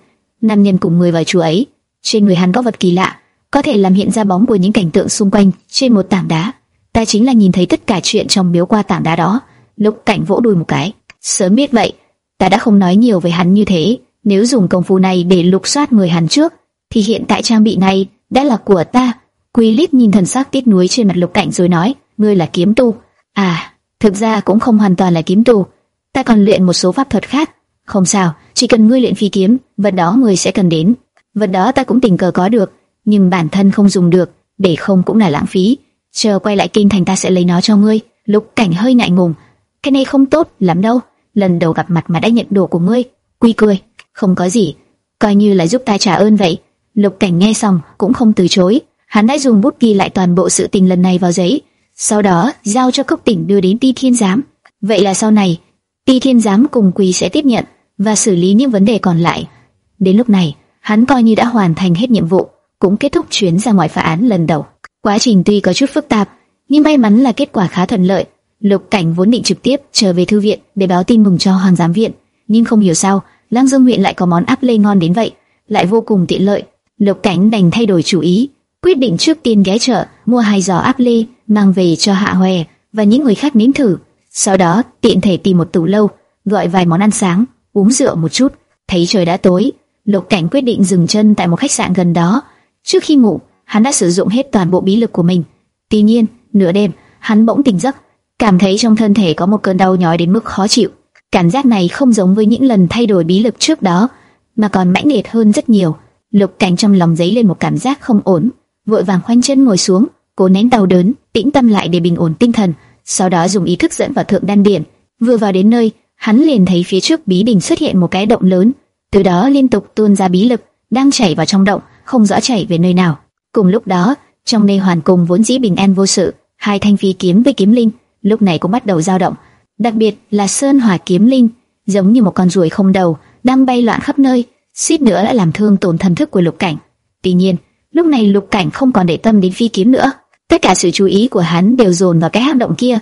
Nam nhân cùng người vào chùa ấy, trên người hắn có vật kỳ lạ, có thể làm hiện ra bóng của những cảnh tượng xung quanh trên một tảng đá. Ta chính là nhìn thấy tất cả chuyện trong miếu qua tảng đá đó. Lục Cảnh vỗ đùi một cái, sớm biết vậy, ta đã không nói nhiều với hắn như thế. Nếu dùng công phu này để lục soát người hắn trước, thì hiện tại trang bị này đã là của ta. Quy Lít nhìn thần sắc tiếc nuối trên mặt Lục Cảnh rồi nói, ngươi là kiếm tu. À, thực ra cũng không hoàn toàn là kiếm tu, ta còn luyện một số pháp thuật khác. Không sao, chỉ cần ngươi luyện phi kiếm, vật đó ngươi sẽ cần đến. Vật đó ta cũng tình cờ có được, nhưng bản thân không dùng được, để không cũng là lãng phí. Chờ quay lại kinh thành ta sẽ lấy nó cho ngươi. Lục Cảnh hơi ngại ngùng, cái này không tốt lắm đâu. Lần đầu gặp mặt mà đã nhận đồ của ngươi. Quy cười, không có gì, coi như là giúp ta trả ơn vậy. Lục Cảnh nghe xong cũng không từ chối, hắn đã dùng bút ghi lại toàn bộ sự tình lần này vào giấy, sau đó giao cho Cốc Tỉnh đưa đến Ti Thiên Giám. Vậy là sau này, Ti Thiên Giám cùng Quỳ sẽ tiếp nhận và xử lý những vấn đề còn lại. Đến lúc này, hắn coi như đã hoàn thành hết nhiệm vụ, cũng kết thúc chuyến ra ngoài phá án lần đầu. Quá trình tuy có chút phức tạp, nhưng may mắn là kết quả khá thuận lợi. Lục Cảnh vốn định trực tiếp trở về thư viện để báo tin mừng cho Hoàng giám viện, nhưng không hiểu sao, lang Dương huyện lại có món áp lê ngon đến vậy, lại vô cùng tiện lợi. Lục Cảnh đành thay đổi chủ ý, quyết định trước tiên ghé chợ mua hai giò áp ly mang về cho Hạ Hoè và những người khác nếm thử. Sau đó tiện thể tìm một tủ lâu, gọi vài món ăn sáng, uống rượu một chút. Thấy trời đã tối, Lục Cảnh quyết định dừng chân tại một khách sạn gần đó. Trước khi ngủ, hắn đã sử dụng hết toàn bộ bí lực của mình. Tuy nhiên, nửa đêm, hắn bỗng tỉnh giấc, cảm thấy trong thân thể có một cơn đau nhói đến mức khó chịu. Cảm giác này không giống với những lần thay đổi bí lực trước đó, mà còn mãnh liệt hơn rất nhiều. Lục Cảnh trong lòng dấy lên một cảm giác không ổn, vội vàng khoanh chân ngồi xuống, cố nén đau đớn, tĩnh tâm lại để bình ổn tinh thần, sau đó dùng ý thức dẫn vào thượng đan điển. Vừa vào đến nơi, hắn liền thấy phía trước bí đỉnh xuất hiện một cái động lớn, từ đó liên tục tuôn ra bí lực đang chảy vào trong động, không rõ chảy về nơi nào. Cùng lúc đó, trong nơi hoàn cùng vốn dĩ bình an vô sự, hai thanh phi kiếm với kiếm linh lúc này cũng bắt đầu dao động, đặc biệt là sơn hỏa kiếm linh, giống như một con ruồi không đầu đang bay loạn khắp nơi, suýt nữa đã làm thương tổn thần thức của Lục Cảnh. Tuy nhiên, lúc này Lục Cảnh không còn để tâm đến phi kiếm nữa, tất cả sự chú ý của hắn đều dồn vào cái hang động kia,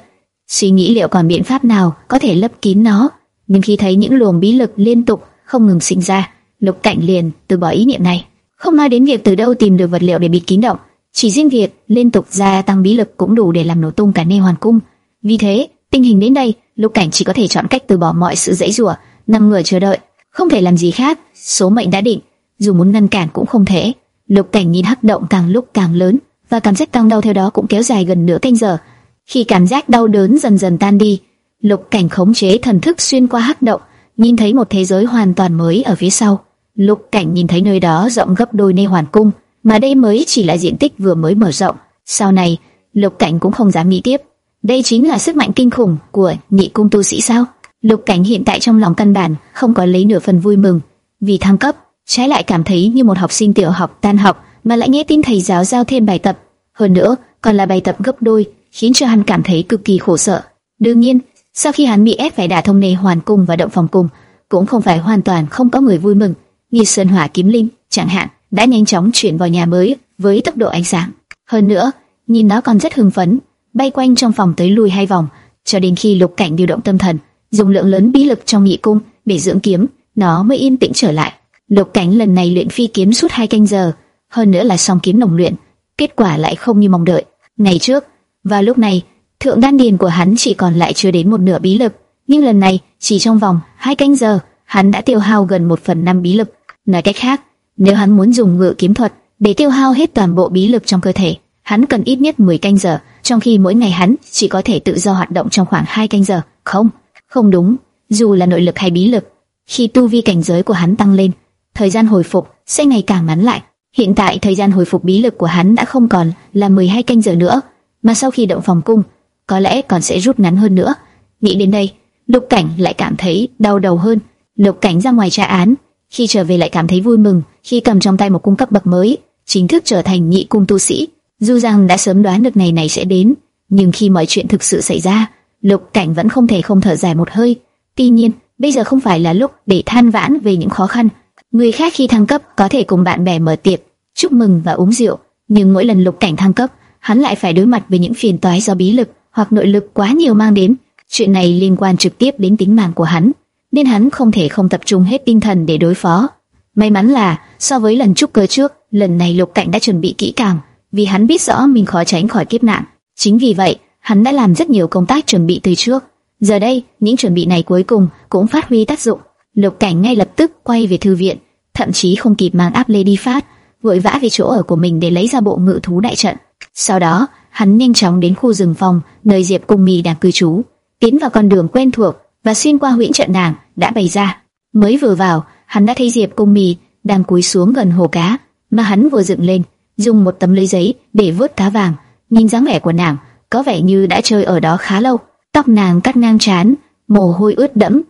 suy nghĩ liệu còn biện pháp nào có thể lấp kín nó. Nhưng khi thấy những luồng bí lực liên tục không ngừng sinh ra, Lục Cảnh liền từ bỏ ý niệm này. Không nói đến việc từ đâu tìm được vật liệu để bịt kín động, chỉ riêng việc liên tục gia tăng bí lực cũng đủ để làm nổ tung cả nê hoàn cung. Vì thế, tình hình đến đây, Lục Cảnh chỉ có thể chọn cách từ bỏ mọi sự dãy rủa, nằm ngửa chờ đợi, không thể làm gì khác, số mệnh đã định, dù muốn ngăn cản cũng không thể. Lục Cảnh nhìn hắc động càng lúc càng lớn, và cảm giác tăng đau theo đó cũng kéo dài gần nửa canh giờ. Khi cảm giác đau đớn dần dần tan đi, Lục Cảnh khống chế thần thức xuyên qua hắc động, nhìn thấy một thế giới hoàn toàn mới ở phía sau. Lục Cảnh nhìn thấy nơi đó rộng gấp đôi nơi hoàn cung, mà đây mới chỉ là diện tích vừa mới mở rộng. Sau này, Lục Cảnh cũng không dám nghĩ tiếp. Đây chính là sức mạnh kinh khủng của nhị cung tu sĩ sao? Lục Cảnh hiện tại trong lòng căn bản không có lấy nửa phần vui mừng, vì thăng cấp, trái lại cảm thấy như một học sinh tiểu học tan học mà lại nghe tin thầy giáo giao thêm bài tập, hơn nữa còn là bài tập gấp đôi, khiến cho hắn cảm thấy cực kỳ khổ sở. Đương nhiên, sau khi hắn bị ép phải đả thông nề hoàn cung và động phòng cung, cũng không phải hoàn toàn không có người vui mừng, như Sơn Hỏa Kiếm Linh chẳng hạn, đã nhanh chóng chuyển vào nhà mới với tốc độ ánh sáng. Hơn nữa, nhìn nó còn rất hưng phấn, bay quanh trong phòng tới lui hai vòng, cho đến khi Lục Cảnh điều động tâm thần, dùng lượng lớn bí lực trong nhị cung để dưỡng kiếm, nó mới yên tĩnh trở lại. Lục Cảnh lần này luyện phi kiếm suốt hai canh giờ, hơn nữa là song kiếm đồng luyện, kết quả lại không như mong đợi. Ngày trước, và lúc này, thượng đan điền của hắn chỉ còn lại chưa đến một nửa bí lực, nhưng lần này chỉ trong vòng hai canh giờ, hắn đã tiêu hao gần một phần năm bí lực. Nói cách khác, nếu hắn muốn dùng ngự kiếm thuật để tiêu hao hết toàn bộ bí lực trong cơ thể, hắn cần ít nhất 10 canh giờ, trong khi mỗi ngày hắn chỉ có thể tự do hoạt động trong khoảng 2 canh giờ. Không, không đúng, dù là nội lực hay bí lực, khi tu vi cảnh giới của hắn tăng lên, thời gian hồi phục sẽ ngày càng ngắn lại. Hiện tại thời gian hồi phục bí lực của hắn đã không còn là 12 canh giờ nữa, mà sau khi động phòng cung, có lẽ còn sẽ rút ngắn hơn nữa. Nghĩ đến đây, Lục Cảnh lại cảm thấy đau đầu hơn. Lục Cảnh ra ngoài tra án, khi trở về lại cảm thấy vui mừng khi cầm trong tay một cung cấp bậc mới, chính thức trở thành nhị cung tu sĩ. Dù rằng đã sớm đoán được ngày này sẽ đến, nhưng khi mọi chuyện thực sự xảy ra, Lục Cảnh vẫn không thể không thở dài một hơi. Tuy nhiên, bây giờ không phải là lúc để than vãn về những khó khăn. Người khác khi thăng cấp có thể cùng bạn bè mở tiệc, chúc mừng và uống rượu, nhưng mỗi lần Lục Cảnh thăng cấp, hắn lại phải đối mặt với những phiền toái do bí lực hoặc nội lực quá nhiều mang đến. Chuyện này liên quan trực tiếp đến tính mạng của hắn, nên hắn không thể không tập trung hết tinh thần để đối phó. May mắn là so với lần trúc cơ trước, lần này Lục Cảnh đã chuẩn bị kỹ càng, vì hắn biết rõ mình khó tránh khỏi kiếp nạn. Chính vì vậy, hắn đã làm rất nhiều công tác chuẩn bị từ trước. Giờ đây, những chuẩn bị này cuối cùng cũng phát huy tác dụng. Lục Cảnh ngay lập tức quay về thư viện, thậm chí không kịp mang áp lê đi phát, vội vã về chỗ ở của mình để lấy ra bộ ngự thú đại trận. Sau đó, hắn nhanh chóng đến khu rừng phòng nơi Diệp Cung Mi đang cư trú, tiến vào con đường quen thuộc và xuyên qua huyễn trận nàng đã bày ra. Mới vừa vào, hắn đã thấy Diệp Cung Mi đang cúi xuống gần hồ cá mà hắn vừa dựng lên, dùng một tấm lưới giấy để vớt cá vàng. Nhìn dáng vẻ của nàng, có vẻ như đã chơi ở đó khá lâu. Tóc nàng cắt ngang trán, mồ hôi ướt đẫm,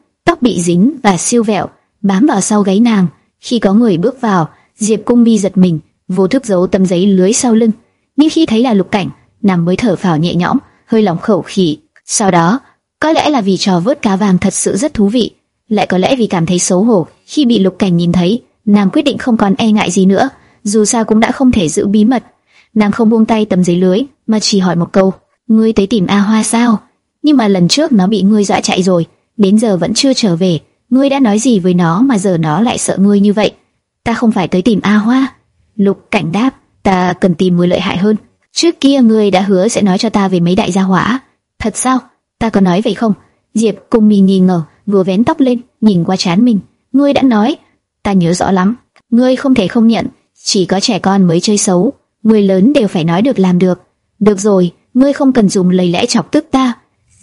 tóc bị dính và siêu vẹo, bám vào sau gáy nàng. Khi có người bước vào, Diệp Cung bi giật mình, vô thức giấu tấm giấy lưới sau lưng. Nhưng khi thấy là Lục Cảnh, nàng mới thở phào nhẹ nhõm, hơi lòng khẩu khí. Sau đó, có lẽ là vì trò vớt cá vàng thật sự rất thú vị, lại có lẽ vì cảm thấy xấu hổ khi bị Lục Cảnh nhìn thấy, nàng quyết định không còn e ngại gì nữa, dù sao cũng đã không thể giữ bí mật. Nàng không buông tay tấm giấy lưới, mà chỉ hỏi một câu: "Ngươi tới tìm A Hoa sao?" Nhưng mà lần trước nó bị ngươi dọa chạy rồi, đến giờ vẫn chưa trở về. Ngươi đã nói gì với nó mà giờ nó lại sợ ngươi như vậy? Ta không phải tới tìm A Hoa. Lục Cảnh đáp: Ta cần tìm mối lợi hại hơn. Trước kia ngươi đã hứa sẽ nói cho ta về mấy đại gia hỏa. Thật sao? Ta có nói vậy không? Diệp Cung Mi nghi ngờ, vừa vén tóc lên, nhìn qua chán mình. Ngươi đã nói, ta nhớ rõ lắm. Ngươi không thể không nhận, chỉ có trẻ con mới chơi xấu, người lớn đều phải nói được làm được. Được rồi, ngươi không cần dùng lời lẽ chọc tức ta.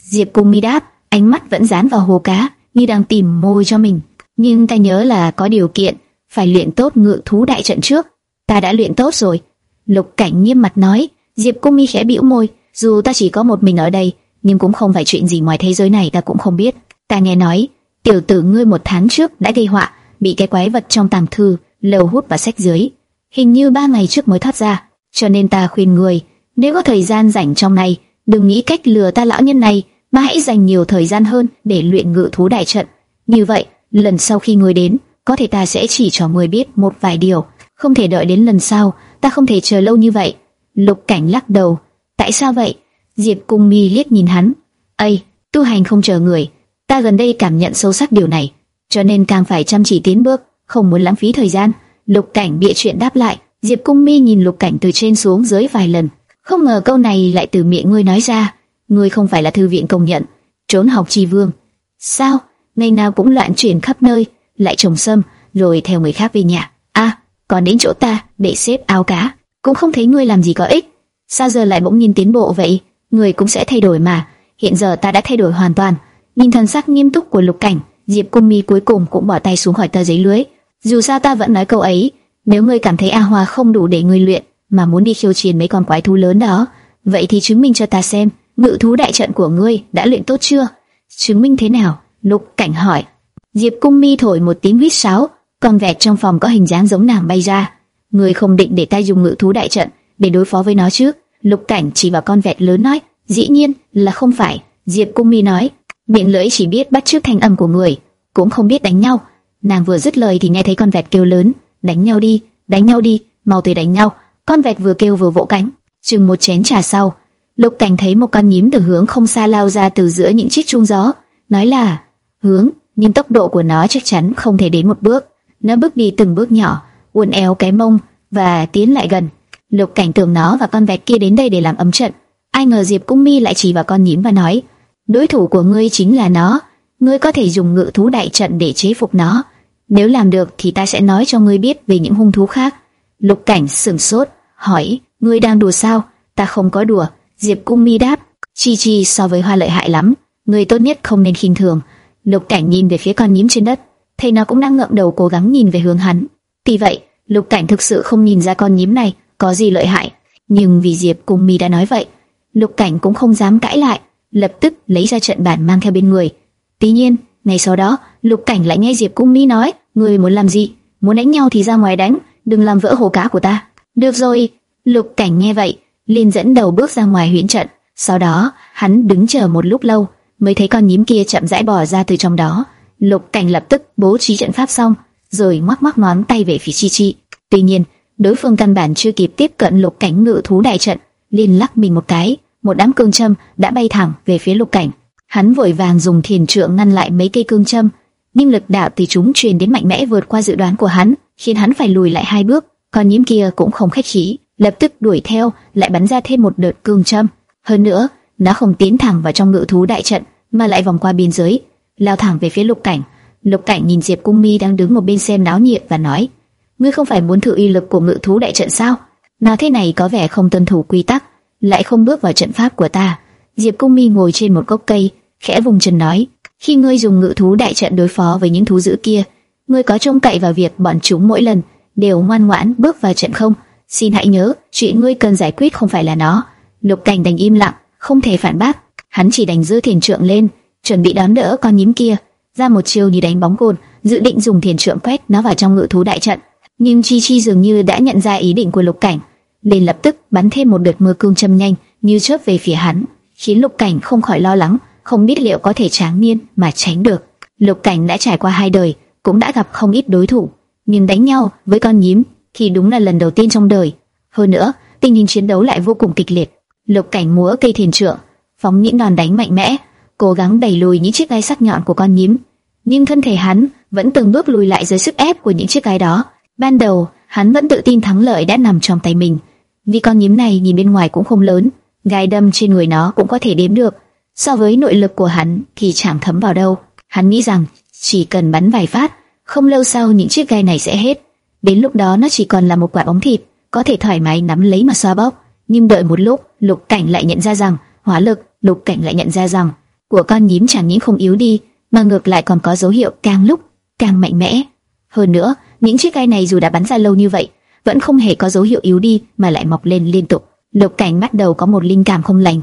Diệp Cung Mi đáp, ánh mắt vẫn dán vào hồ cá, như đang tìm môi cho mình. Nhưng ta nhớ là có điều kiện, phải luyện tốt ngự thú đại trận trước. Ta đã luyện tốt rồi. Lục Cảnh nghiêm mặt nói, Diệp Cung Mi khẽ bĩu môi, dù ta chỉ có một mình ở đây, nhưng cũng không phải chuyện gì ngoài thế giới này ta cũng không biết. Ta nghe nói, tiểu tử ngươi một tháng trước đã gây họa, bị cái quái vật trong tàng thư, lầu hút và sách dưới, hình như ba ngày trước mới thoát ra, cho nên ta khuyên người, nếu có thời gian rảnh trong này, đừng nghĩ cách lừa ta lão nhân này, mà hãy dành nhiều thời gian hơn để luyện ngự thú đại trận. Như vậy, lần sau khi người đến, có thể ta sẽ chỉ cho người biết một vài điều, không thể đợi đến lần sau, ta không thể chờ lâu như vậy. Lục Cảnh lắc đầu, tại sao vậy? Diệp Cung Mi liếc nhìn hắn, "Ây, tu hành không chờ người, ta gần đây cảm nhận sâu sắc điều này, cho nên càng phải chăm chỉ tiến bước, không muốn lãng phí thời gian." Lục Cảnh bịa chuyện đáp lại. Diệp Cung Mi nhìn Lục Cảnh từ trên xuống dưới vài lần, không ngờ câu này lại từ miệng ngươi nói ra. Ngươi không phải là thư viện công nhận, trốn học chi vương. Sao? Ngày nào cũng loạn chuyển khắp nơi, lại trồng sâm, rồi theo người khác về nhà. À, còn đến chỗ ta để xếp áo cá, cũng không thấy ngươi làm gì có ích. Sao giờ lại bỗng nhiên tiến bộ vậy? Người cũng sẽ thay đổi mà. Hiện giờ ta đã thay đổi hoàn toàn. Nhìn thần sắc nghiêm túc của Lục Cảnh, Diệp Cung Mi cuối cùng cũng bỏ tay xuống khỏi tờ giấy lưới. Dù sao ta vẫn nói câu ấy, nếu ngươi cảm thấy A Hoa không đủ để ngươi luyện, mà muốn đi khiêu chiến mấy con quái thú lớn đó, vậy thì chứng minh cho ta xem, ngự thú đại trận của ngươi đã luyện tốt chưa? Chứng minh thế nào? Lục Cảnh hỏi. Diệp Cung Mi thổi một tiếng huýt sáo, con vẹt trong phòng có hình dáng giống nàng bay ra. Ngươi không định để ta dùng ngự thú đại trận để đối phó với nó chứ? Lục Cảnh chỉ vào con vẹt lớn nói, dĩ nhiên là không phải. Diệp Cung Mi nói, miệng lưỡi chỉ biết bắt chước thanh âm của người, cũng không biết đánh nhau. Nàng vừa dứt lời thì nghe thấy con vẹt kêu lớn, đánh nhau đi, đánh nhau đi, mau tới đánh nhau. Con vẹt vừa kêu vừa vỗ cánh, Chừng một chén trà sau, Lục Cảnh thấy một con nhím từ hướng không xa lao ra từ giữa những chiếc chuông gió, nói là hướng, nhưng tốc độ của nó chắc chắn không thể đến một bước. Nó bước đi từng bước nhỏ, uốn éo cái mông và tiến lại gần. Lục Cảnh tưởng nó và con vẹt kia đến đây để làm ấm trận. Ai ngờ Diệp Cung Mi lại chỉ vào con nhím và nói: "Đối thủ của ngươi chính là nó, ngươi có thể dùng ngự thú đại trận để chế phục nó. Nếu làm được thì ta sẽ nói cho ngươi biết về những hung thú khác." Lục Cảnh sửng sốt, hỏi: "Ngươi đang đùa sao?" "Ta không có đùa." Diệp Cung Mi đáp: "Chi Chi so với Hoa lợi hại lắm, người tốt nhất không nên khinh thường." Lục Cảnh nhìn về phía con nhím trên đất, thấy nó cũng đang ngậm đầu cố gắng nhìn về hướng hắn. Tuy vậy, Lục Cảnh thực sự không nhìn ra con nhím này có gì lợi hại, nhưng vì Diệp Cung Mi đã nói vậy, Lục Cảnh cũng không dám cãi lại, lập tức lấy ra trận bản mang theo bên người. Tuy nhiên, ngày sau đó, Lục Cảnh lại nghe Diệp Cung Mi nói, người muốn làm gì? Muốn đánh nhau thì ra ngoài đánh, đừng làm vỡ hồ cá của ta. Được rồi, Lục Cảnh nghe vậy, liền dẫn đầu bước ra ngoài huyễn trận. Sau đó, hắn đứng chờ một lúc lâu, mới thấy con nhím kia chậm rãi bò ra từ trong đó. Lục Cảnh lập tức bố trí trận pháp xong, rồi ngoắc ngoắc ngón tay về phía Chi Chi. Tuy nhiên, đối phương căn bản chưa kịp tiếp cận Lục Cảnh ngự thú đại trận, liền lắc mình một cái, một đám cương châm đã bay thẳng về phía Lục Cảnh. Hắn vội vàng dùng thiền trượng ngăn lại mấy cây cương châm, nhưng lực đạo từ chúng truyền đến mạnh mẽ vượt qua dự đoán của hắn, khiến hắn phải lùi lại hai bước. Con nhím kia cũng không khách khí, lập tức đuổi theo, lại bắn ra thêm một đợt cương châm. Hơn nữa, nó không tiến thẳng vào trong ngự thú đại trận, mà lại vòng qua biên giới, lao thẳng về phía Lục Cảnh. Lục Cảnh nhìn Diệp Cung Mi đang đứng một bên xem náo nhiệt và nói: "Ngươi không phải muốn thử uy lực của ngự thú đại trận sao? Nào thế này có vẻ không tuân thủ quy tắc, lại không bước vào trận pháp của ta." Diệp Cung Mi ngồi trên một gốc cây, khẽ vùng chân nói: "Khi ngươi dùng ngự thú đại trận đối phó với những thú dữ kia, ngươi có trông cậy vào việc bọn chúng mỗi lần đều ngoan ngoãn bước vào trận không? Xin hãy nhớ, chuyện ngươi cần giải quyết không phải là nó." Lục Cảnh đành im lặng, không thể phản bác hắn chỉ đành giữ thiền trượng lên, chuẩn bị đón đỡ con nhím kia, ra một chiêu như đánh bóng cồn, dự định dùng thiền trượng quét nó vào trong ngự thú đại trận. Nhưng Chi Chi dường như đã nhận ra ý định của Lục Cảnh, liền lập tức bắn thêm một đợt mưa cương châm nhanh như chớp về phía hắn, khiến Lục Cảnh không khỏi lo lắng, không biết liệu có thể tráng niên mà tránh được. Lục Cảnh đã trải qua hai đời, cũng đã gặp không ít đối thủ, nhưng đánh nhau với con nhím thì đúng là lần đầu tiên trong đời. Hơn nữa, tình hình chiến đấu lại vô cùng kịch liệt. Lục Cảnh múa cây thiền trượng, phóng những đòn đánh mạnh mẽ, cố gắng đẩy lùi những chiếc gai sắc nhọn của con nhím. Nhưng thân thể hắn vẫn từng bước lùi lại dưới sức ép của những chiếc gai đó. Ban đầu, hắn vẫn tự tin thắng lợi đã nằm trong tay mình, vì con nhím này nhìn bên ngoài cũng không lớn, gai đâm trên người nó cũng có thể đếm được. So với nội lực của hắn thì chẳng thấm vào đâu. Hắn nghĩ rằng chỉ cần bắn vài phát, không lâu sau những chiếc gai này sẽ hết. Đến lúc đó nó chỉ còn là một quả bóng thịt, có thể thoải mái nắm lấy mà xoa bóp. Nhưng đợi một lúc, Lục Cảnh lại nhận ra rằng hỏa lực Lục Cảnh lại nhận ra rằng của con nhím chẳng những không yếu đi, mà ngược lại còn có dấu hiệu càng lúc càng mạnh mẽ. Hơn nữa, những chiếc gai này dù đã bắn ra lâu như vậy, vẫn không hề có dấu hiệu yếu đi mà lại mọc lên liên tục. Lục Cảnh bắt đầu có một linh cảm không lành,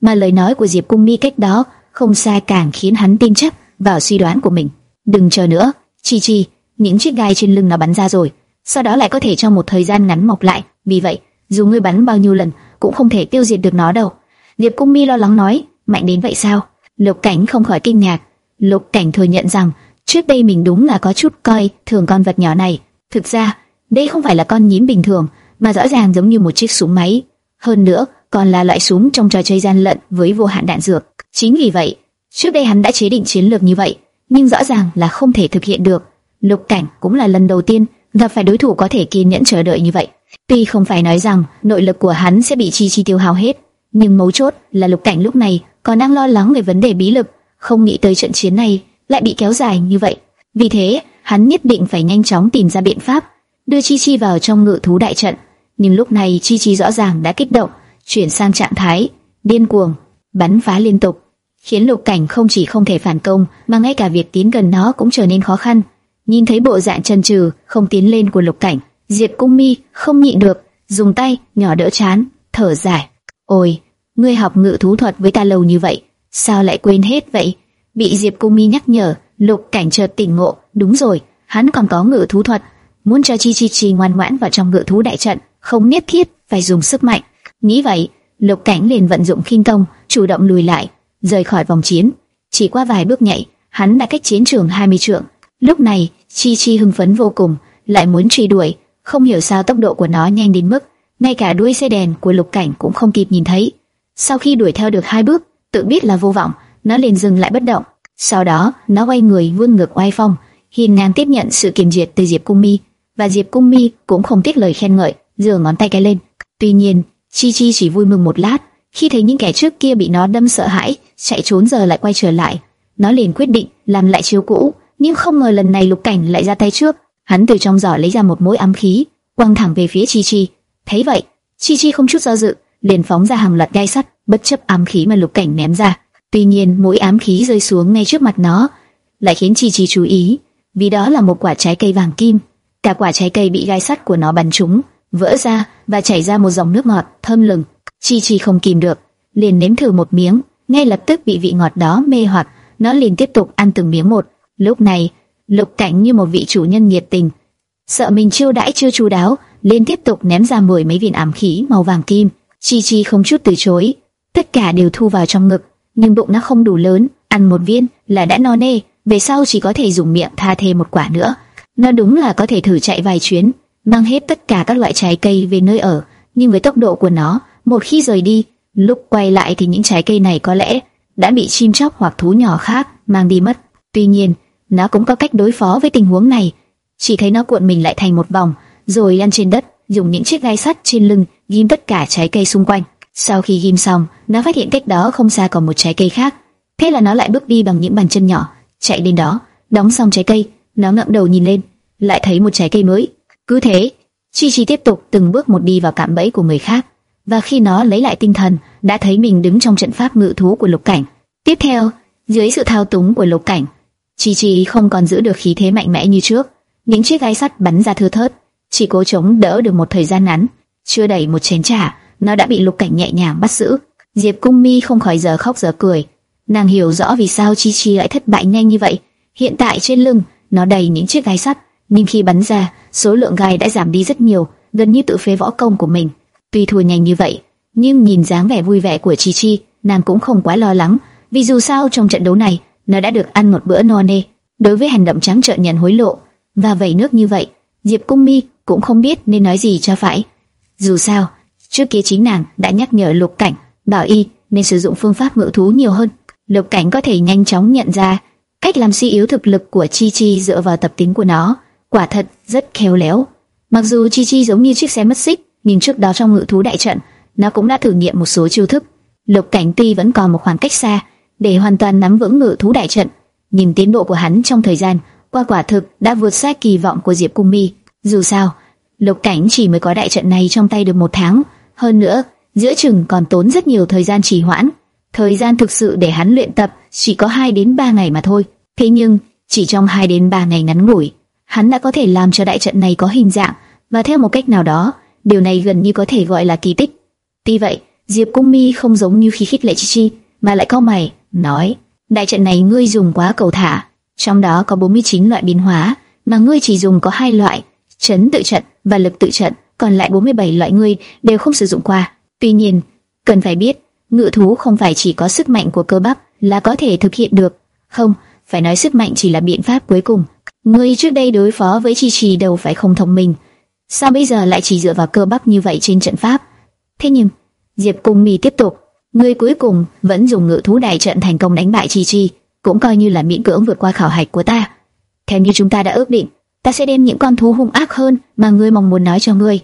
mà lời nói của Diệp Cung Mi cách đó không xa càng khiến hắn tin chắc vào suy đoán của mình. Đừng chờ nữa, Chi Chi, những chiếc gai trên lưng nó bắn ra rồi, sau đó lại có thể trong một thời gian ngắn mọc lại. Vì vậy, dù ngươi bắn bao nhiêu lần cũng không thể tiêu diệt được nó đâu. Diệp Cung Mi lo lắng nói, mạnh đến vậy sao? Lục Cảnh không khỏi kinh ngạc. Lục Cảnh thừa nhận rằng trước đây mình đúng là có chút coi thường con vật nhỏ này. Thực ra, đây không phải là con nhím bình thường, mà rõ ràng giống như một chiếc súng máy. Hơn nữa, còn là loại súng trong trò chơi gian lận với vô hạn đạn dược. Chính vì vậy, trước đây hắn đã chế định chiến lược như vậy, nhưng rõ ràng là không thể thực hiện được. Lục Cảnh cũng là lần đầu tiên gặp phải đối thủ có thể kiên nhẫn chờ đợi như vậy. Tuy không phải nói rằng nội lực của hắn sẽ bị chi chi tiêu hao hết, nhưng mấu chốt là Lục Cảnh lúc này còn đang lo lắng về vấn đề bí lực, không nghĩ tới trận chiến này lại bị kéo dài như vậy. Vì thế, hắn nhất định phải nhanh chóng tìm ra biện pháp đưa Chi Chi vào trong ngự thú đại trận. Nhưng lúc này Chi Chi rõ ràng đã kích động, chuyển sang trạng thái điên cuồng, bắn phá liên tục, khiến Lục Cảnh không chỉ không thể phản công, mà ngay cả việc tiến gần nó cũng trở nên khó khăn. Nhìn thấy bộ dạng chần chừ, không tiến lên của Lục Cảnh, Diệp Cung Mi không nhịn được, dùng tay nhỏ đỡ chán, thở dài. Ôi, ngươi học ngự thú thuật với ta lâu như vậy, sao lại quên hết vậy? Bị Diệp Cung Mi nhắc nhở, Lục Cảnh chợt tỉnh ngộ, đúng rồi, hắn còn có ngự thú thuật, muốn cho Chi Chi Chi ngoan ngoãn vào trong ngự thú đại trận, không nhất thiết phải dùng sức mạnh. Nghĩ vậy, Lục Cảnh liền vận dụng khinh công, chủ động lùi lại, rời khỏi vòng chiến. Chỉ qua vài bước nhảy, hắn đã cách chiến trường 20 trượng. Lúc này, Chi Chi hưng phấn vô cùng, lại muốn truy đuổi, không hiểu sao tốc độ của nó nhanh đến mức ngay cả đuôi xe đèn của Lục Cảnh cũng không kịp nhìn thấy. Sau khi đuổi theo được hai bước, tự biết là vô vọng, nó liền dừng lại bất động. Sau đó, nó quay người vươn ngược oai phong, hiền ngang tiếp nhận sự kiềm duyệt từ Diệp Cung Mi, và Diệp Cung Mi cũng không tiếc lời khen ngợi, giơ ngón tay cái lên. Tuy nhiên, Chi Chi chỉ vui mừng một lát, khi thấy những kẻ trước kia bị nó đâm sợ hãi, chạy trốn giờ lại quay trở lại, nó liền quyết định làm lại chiêu cũ, nhưng không ngờ lần này Lục Cảnh lại ra tay trước. Hắn từ trong giỏ lấy ra một mũi ám khí, quăng thẳng về phía Chi Chi. Thấy vậy, Chi Chi không chút do dự, liền phóng ra hàng loạt gai sắt, bất chấp ám khí mà Lục Cảnh ném ra. Tuy nhiên, mũi ám khí rơi xuống ngay trước mặt nó, lại khiến Chi Chi chú ý, vì đó là một quả trái cây vàng kim. Cả quả trái cây bị gai sắt của nó bắn trúng, vỡ ra và chảy ra một dòng nước ngọt thơm lừng. Chi Chi không kìm được, liền nếm thử một miếng, ngay lập tức bị vị ngọt đó mê hoặc, nó liền tiếp tục ăn từng miếng một. Lúc này, Lục Cảnh như một vị chủ nhân nhiệt tình, sợ mình chiêu đãi chưa chu đáo, liền tiếp tục ném ra mười mấy viên ám khí màu vàng kim. Chi Chi không chút từ chối, tất cả đều thu vào trong ngực, nhưng bụng nó không đủ lớn, ăn một viên là đã no nê, về sau chỉ có thể dùng miệng tha thêm một quả nữa. Nó đúng là có thể thử chạy vài chuyến, mang hết tất cả các loại trái cây về nơi ở, nhưng với tốc độ của nó, một khi rời đi, lúc quay lại thì những trái cây này có lẽ đã bị chim chóc hoặc thú nhỏ khác mang đi mất. Tuy nhiên, nó cũng có cách đối phó với tình huống này. Chỉ thấy nó cuộn mình lại thành một vòng, rồi lăn trên đất, dùng những chiếc gai sắt trên lưng ghim tất cả trái cây xung quanh. Sau khi ghim xong, nó phát hiện cách đó không xa còn một trái cây khác. Thế là nó lại bước đi bằng những bàn chân nhỏ, chạy đến đó, đóng xong trái cây, nó ngẩng đầu nhìn lên, lại thấy một trái cây mới. Cứ thế, Chi Chi tiếp tục từng bước một đi vào cạm bẫy của người khác, và khi nó lấy lại tinh thần, đã thấy mình đứng trong trận pháp ngự thú của Lục Cảnh. Tiếp theo, dưới sự thao túng của Lục Cảnh, Chi Chi không còn giữ được khí thế mạnh mẽ như trước, những chiếc gai sắt bắn ra thưa thớt, chỉ cố chống đỡ được một thời gian ngắn, chưa đầy một chén trà, nó đã bị Lục Cảnh nhẹ nhàng bắt giữ. Diệp Cung Mi không khỏi giờ khóc giờ cười, nàng hiểu rõ vì sao Chi Chi lại thất bại nhanh như vậy. Hiện tại trên lưng nó đầy những chiếc gai sắt, nhưng khi bắn ra, số lượng gai đã giảm đi rất nhiều, gần như tự phế võ công của mình. Tuy thua nhanh như vậy, nhưng nhìn dáng vẻ vui vẻ của Chi Chi, nàng cũng không quá lo lắng, vì dù sao trong trận đấu này, nó đã được ăn một bữa no nê. Đối với hành động trắng trợn nhận hối lộ và vẩy nước như vậy, Diệp Cung Mi cũng không biết nên nói gì cho phải. Dù sao, trước kia chính nàng đã nhắc nhở Lục Cảnh, bảo y nên sử dụng phương pháp ngự thú nhiều hơn. Lục Cảnh có thể nhanh chóng nhận ra cách làm suy yếu thực lực của Chi Chi dựa vào tập tính của nó, quả thật rất khéo léo. Mặc dù Chi Chi giống như chiếc xe mất xích, nhưng trước đó trong ngự thú đại trận, nó cũng đã thử nghiệm một số chiêu thức. Lục Cảnh tuy vẫn còn một khoảng cách xa để hoàn toàn nắm vững ngự thú đại trận, nhìn tiến độ của hắn trong thời gian qua quả thực đã vượt xa kỳ vọng của Diệp Cung Mi. Dù sao, Lục Cảnh chỉ mới có đại trận này trong tay được một tháng, hơn nữa giữa chừng còn tốn rất nhiều thời gian trì hoãn. Thời gian thực sự để hắn luyện tập chỉ có 2 đến 3 ngày mà thôi. Thế nhưng chỉ trong 2 đến 3 ngày ngắn ngủi, hắn đã có thể làm cho đại trận này có hình dạng và theo một cách nào đó Điều này gần như có thể gọi là kỳ tích. Tuy vậy, Diệp Cung Mi không giống như khi khích lệ Chi Chi, mà lại cau mày, nói: "Đại trận này ngươi dùng quá cầu thả, trong đó có 49 loại biến hóa, mà ngươi chỉ dùng có hai loại, chấn tự trận và lực tự trận, còn lại 47 loại ngươi đều không sử dụng qua. Tuy nhiên, cần phải biết, ngự thú không phải chỉ có sức mạnh của cơ bắp là có thể thực hiện được, không, phải nói sức mạnh chỉ là biện pháp cuối cùng. Ngươi trước đây đối phó với Chi trì đầu phải không thông minh." Sao bây giờ lại chỉ dựa vào cơ bắp như vậy trên trận pháp? Thế nhưng, Diệp Cung Mi tiếp tục, người cuối cùng vẫn dùng ngự thú đại trận thành công đánh bại Chi Chi, cũng coi như là miễn cưỡng vượt qua khảo hạch của ta. Theo như chúng ta đã ước định, ta sẽ đem những con thú hung ác hơn mà ngươi mong muốn nói cho ngươi.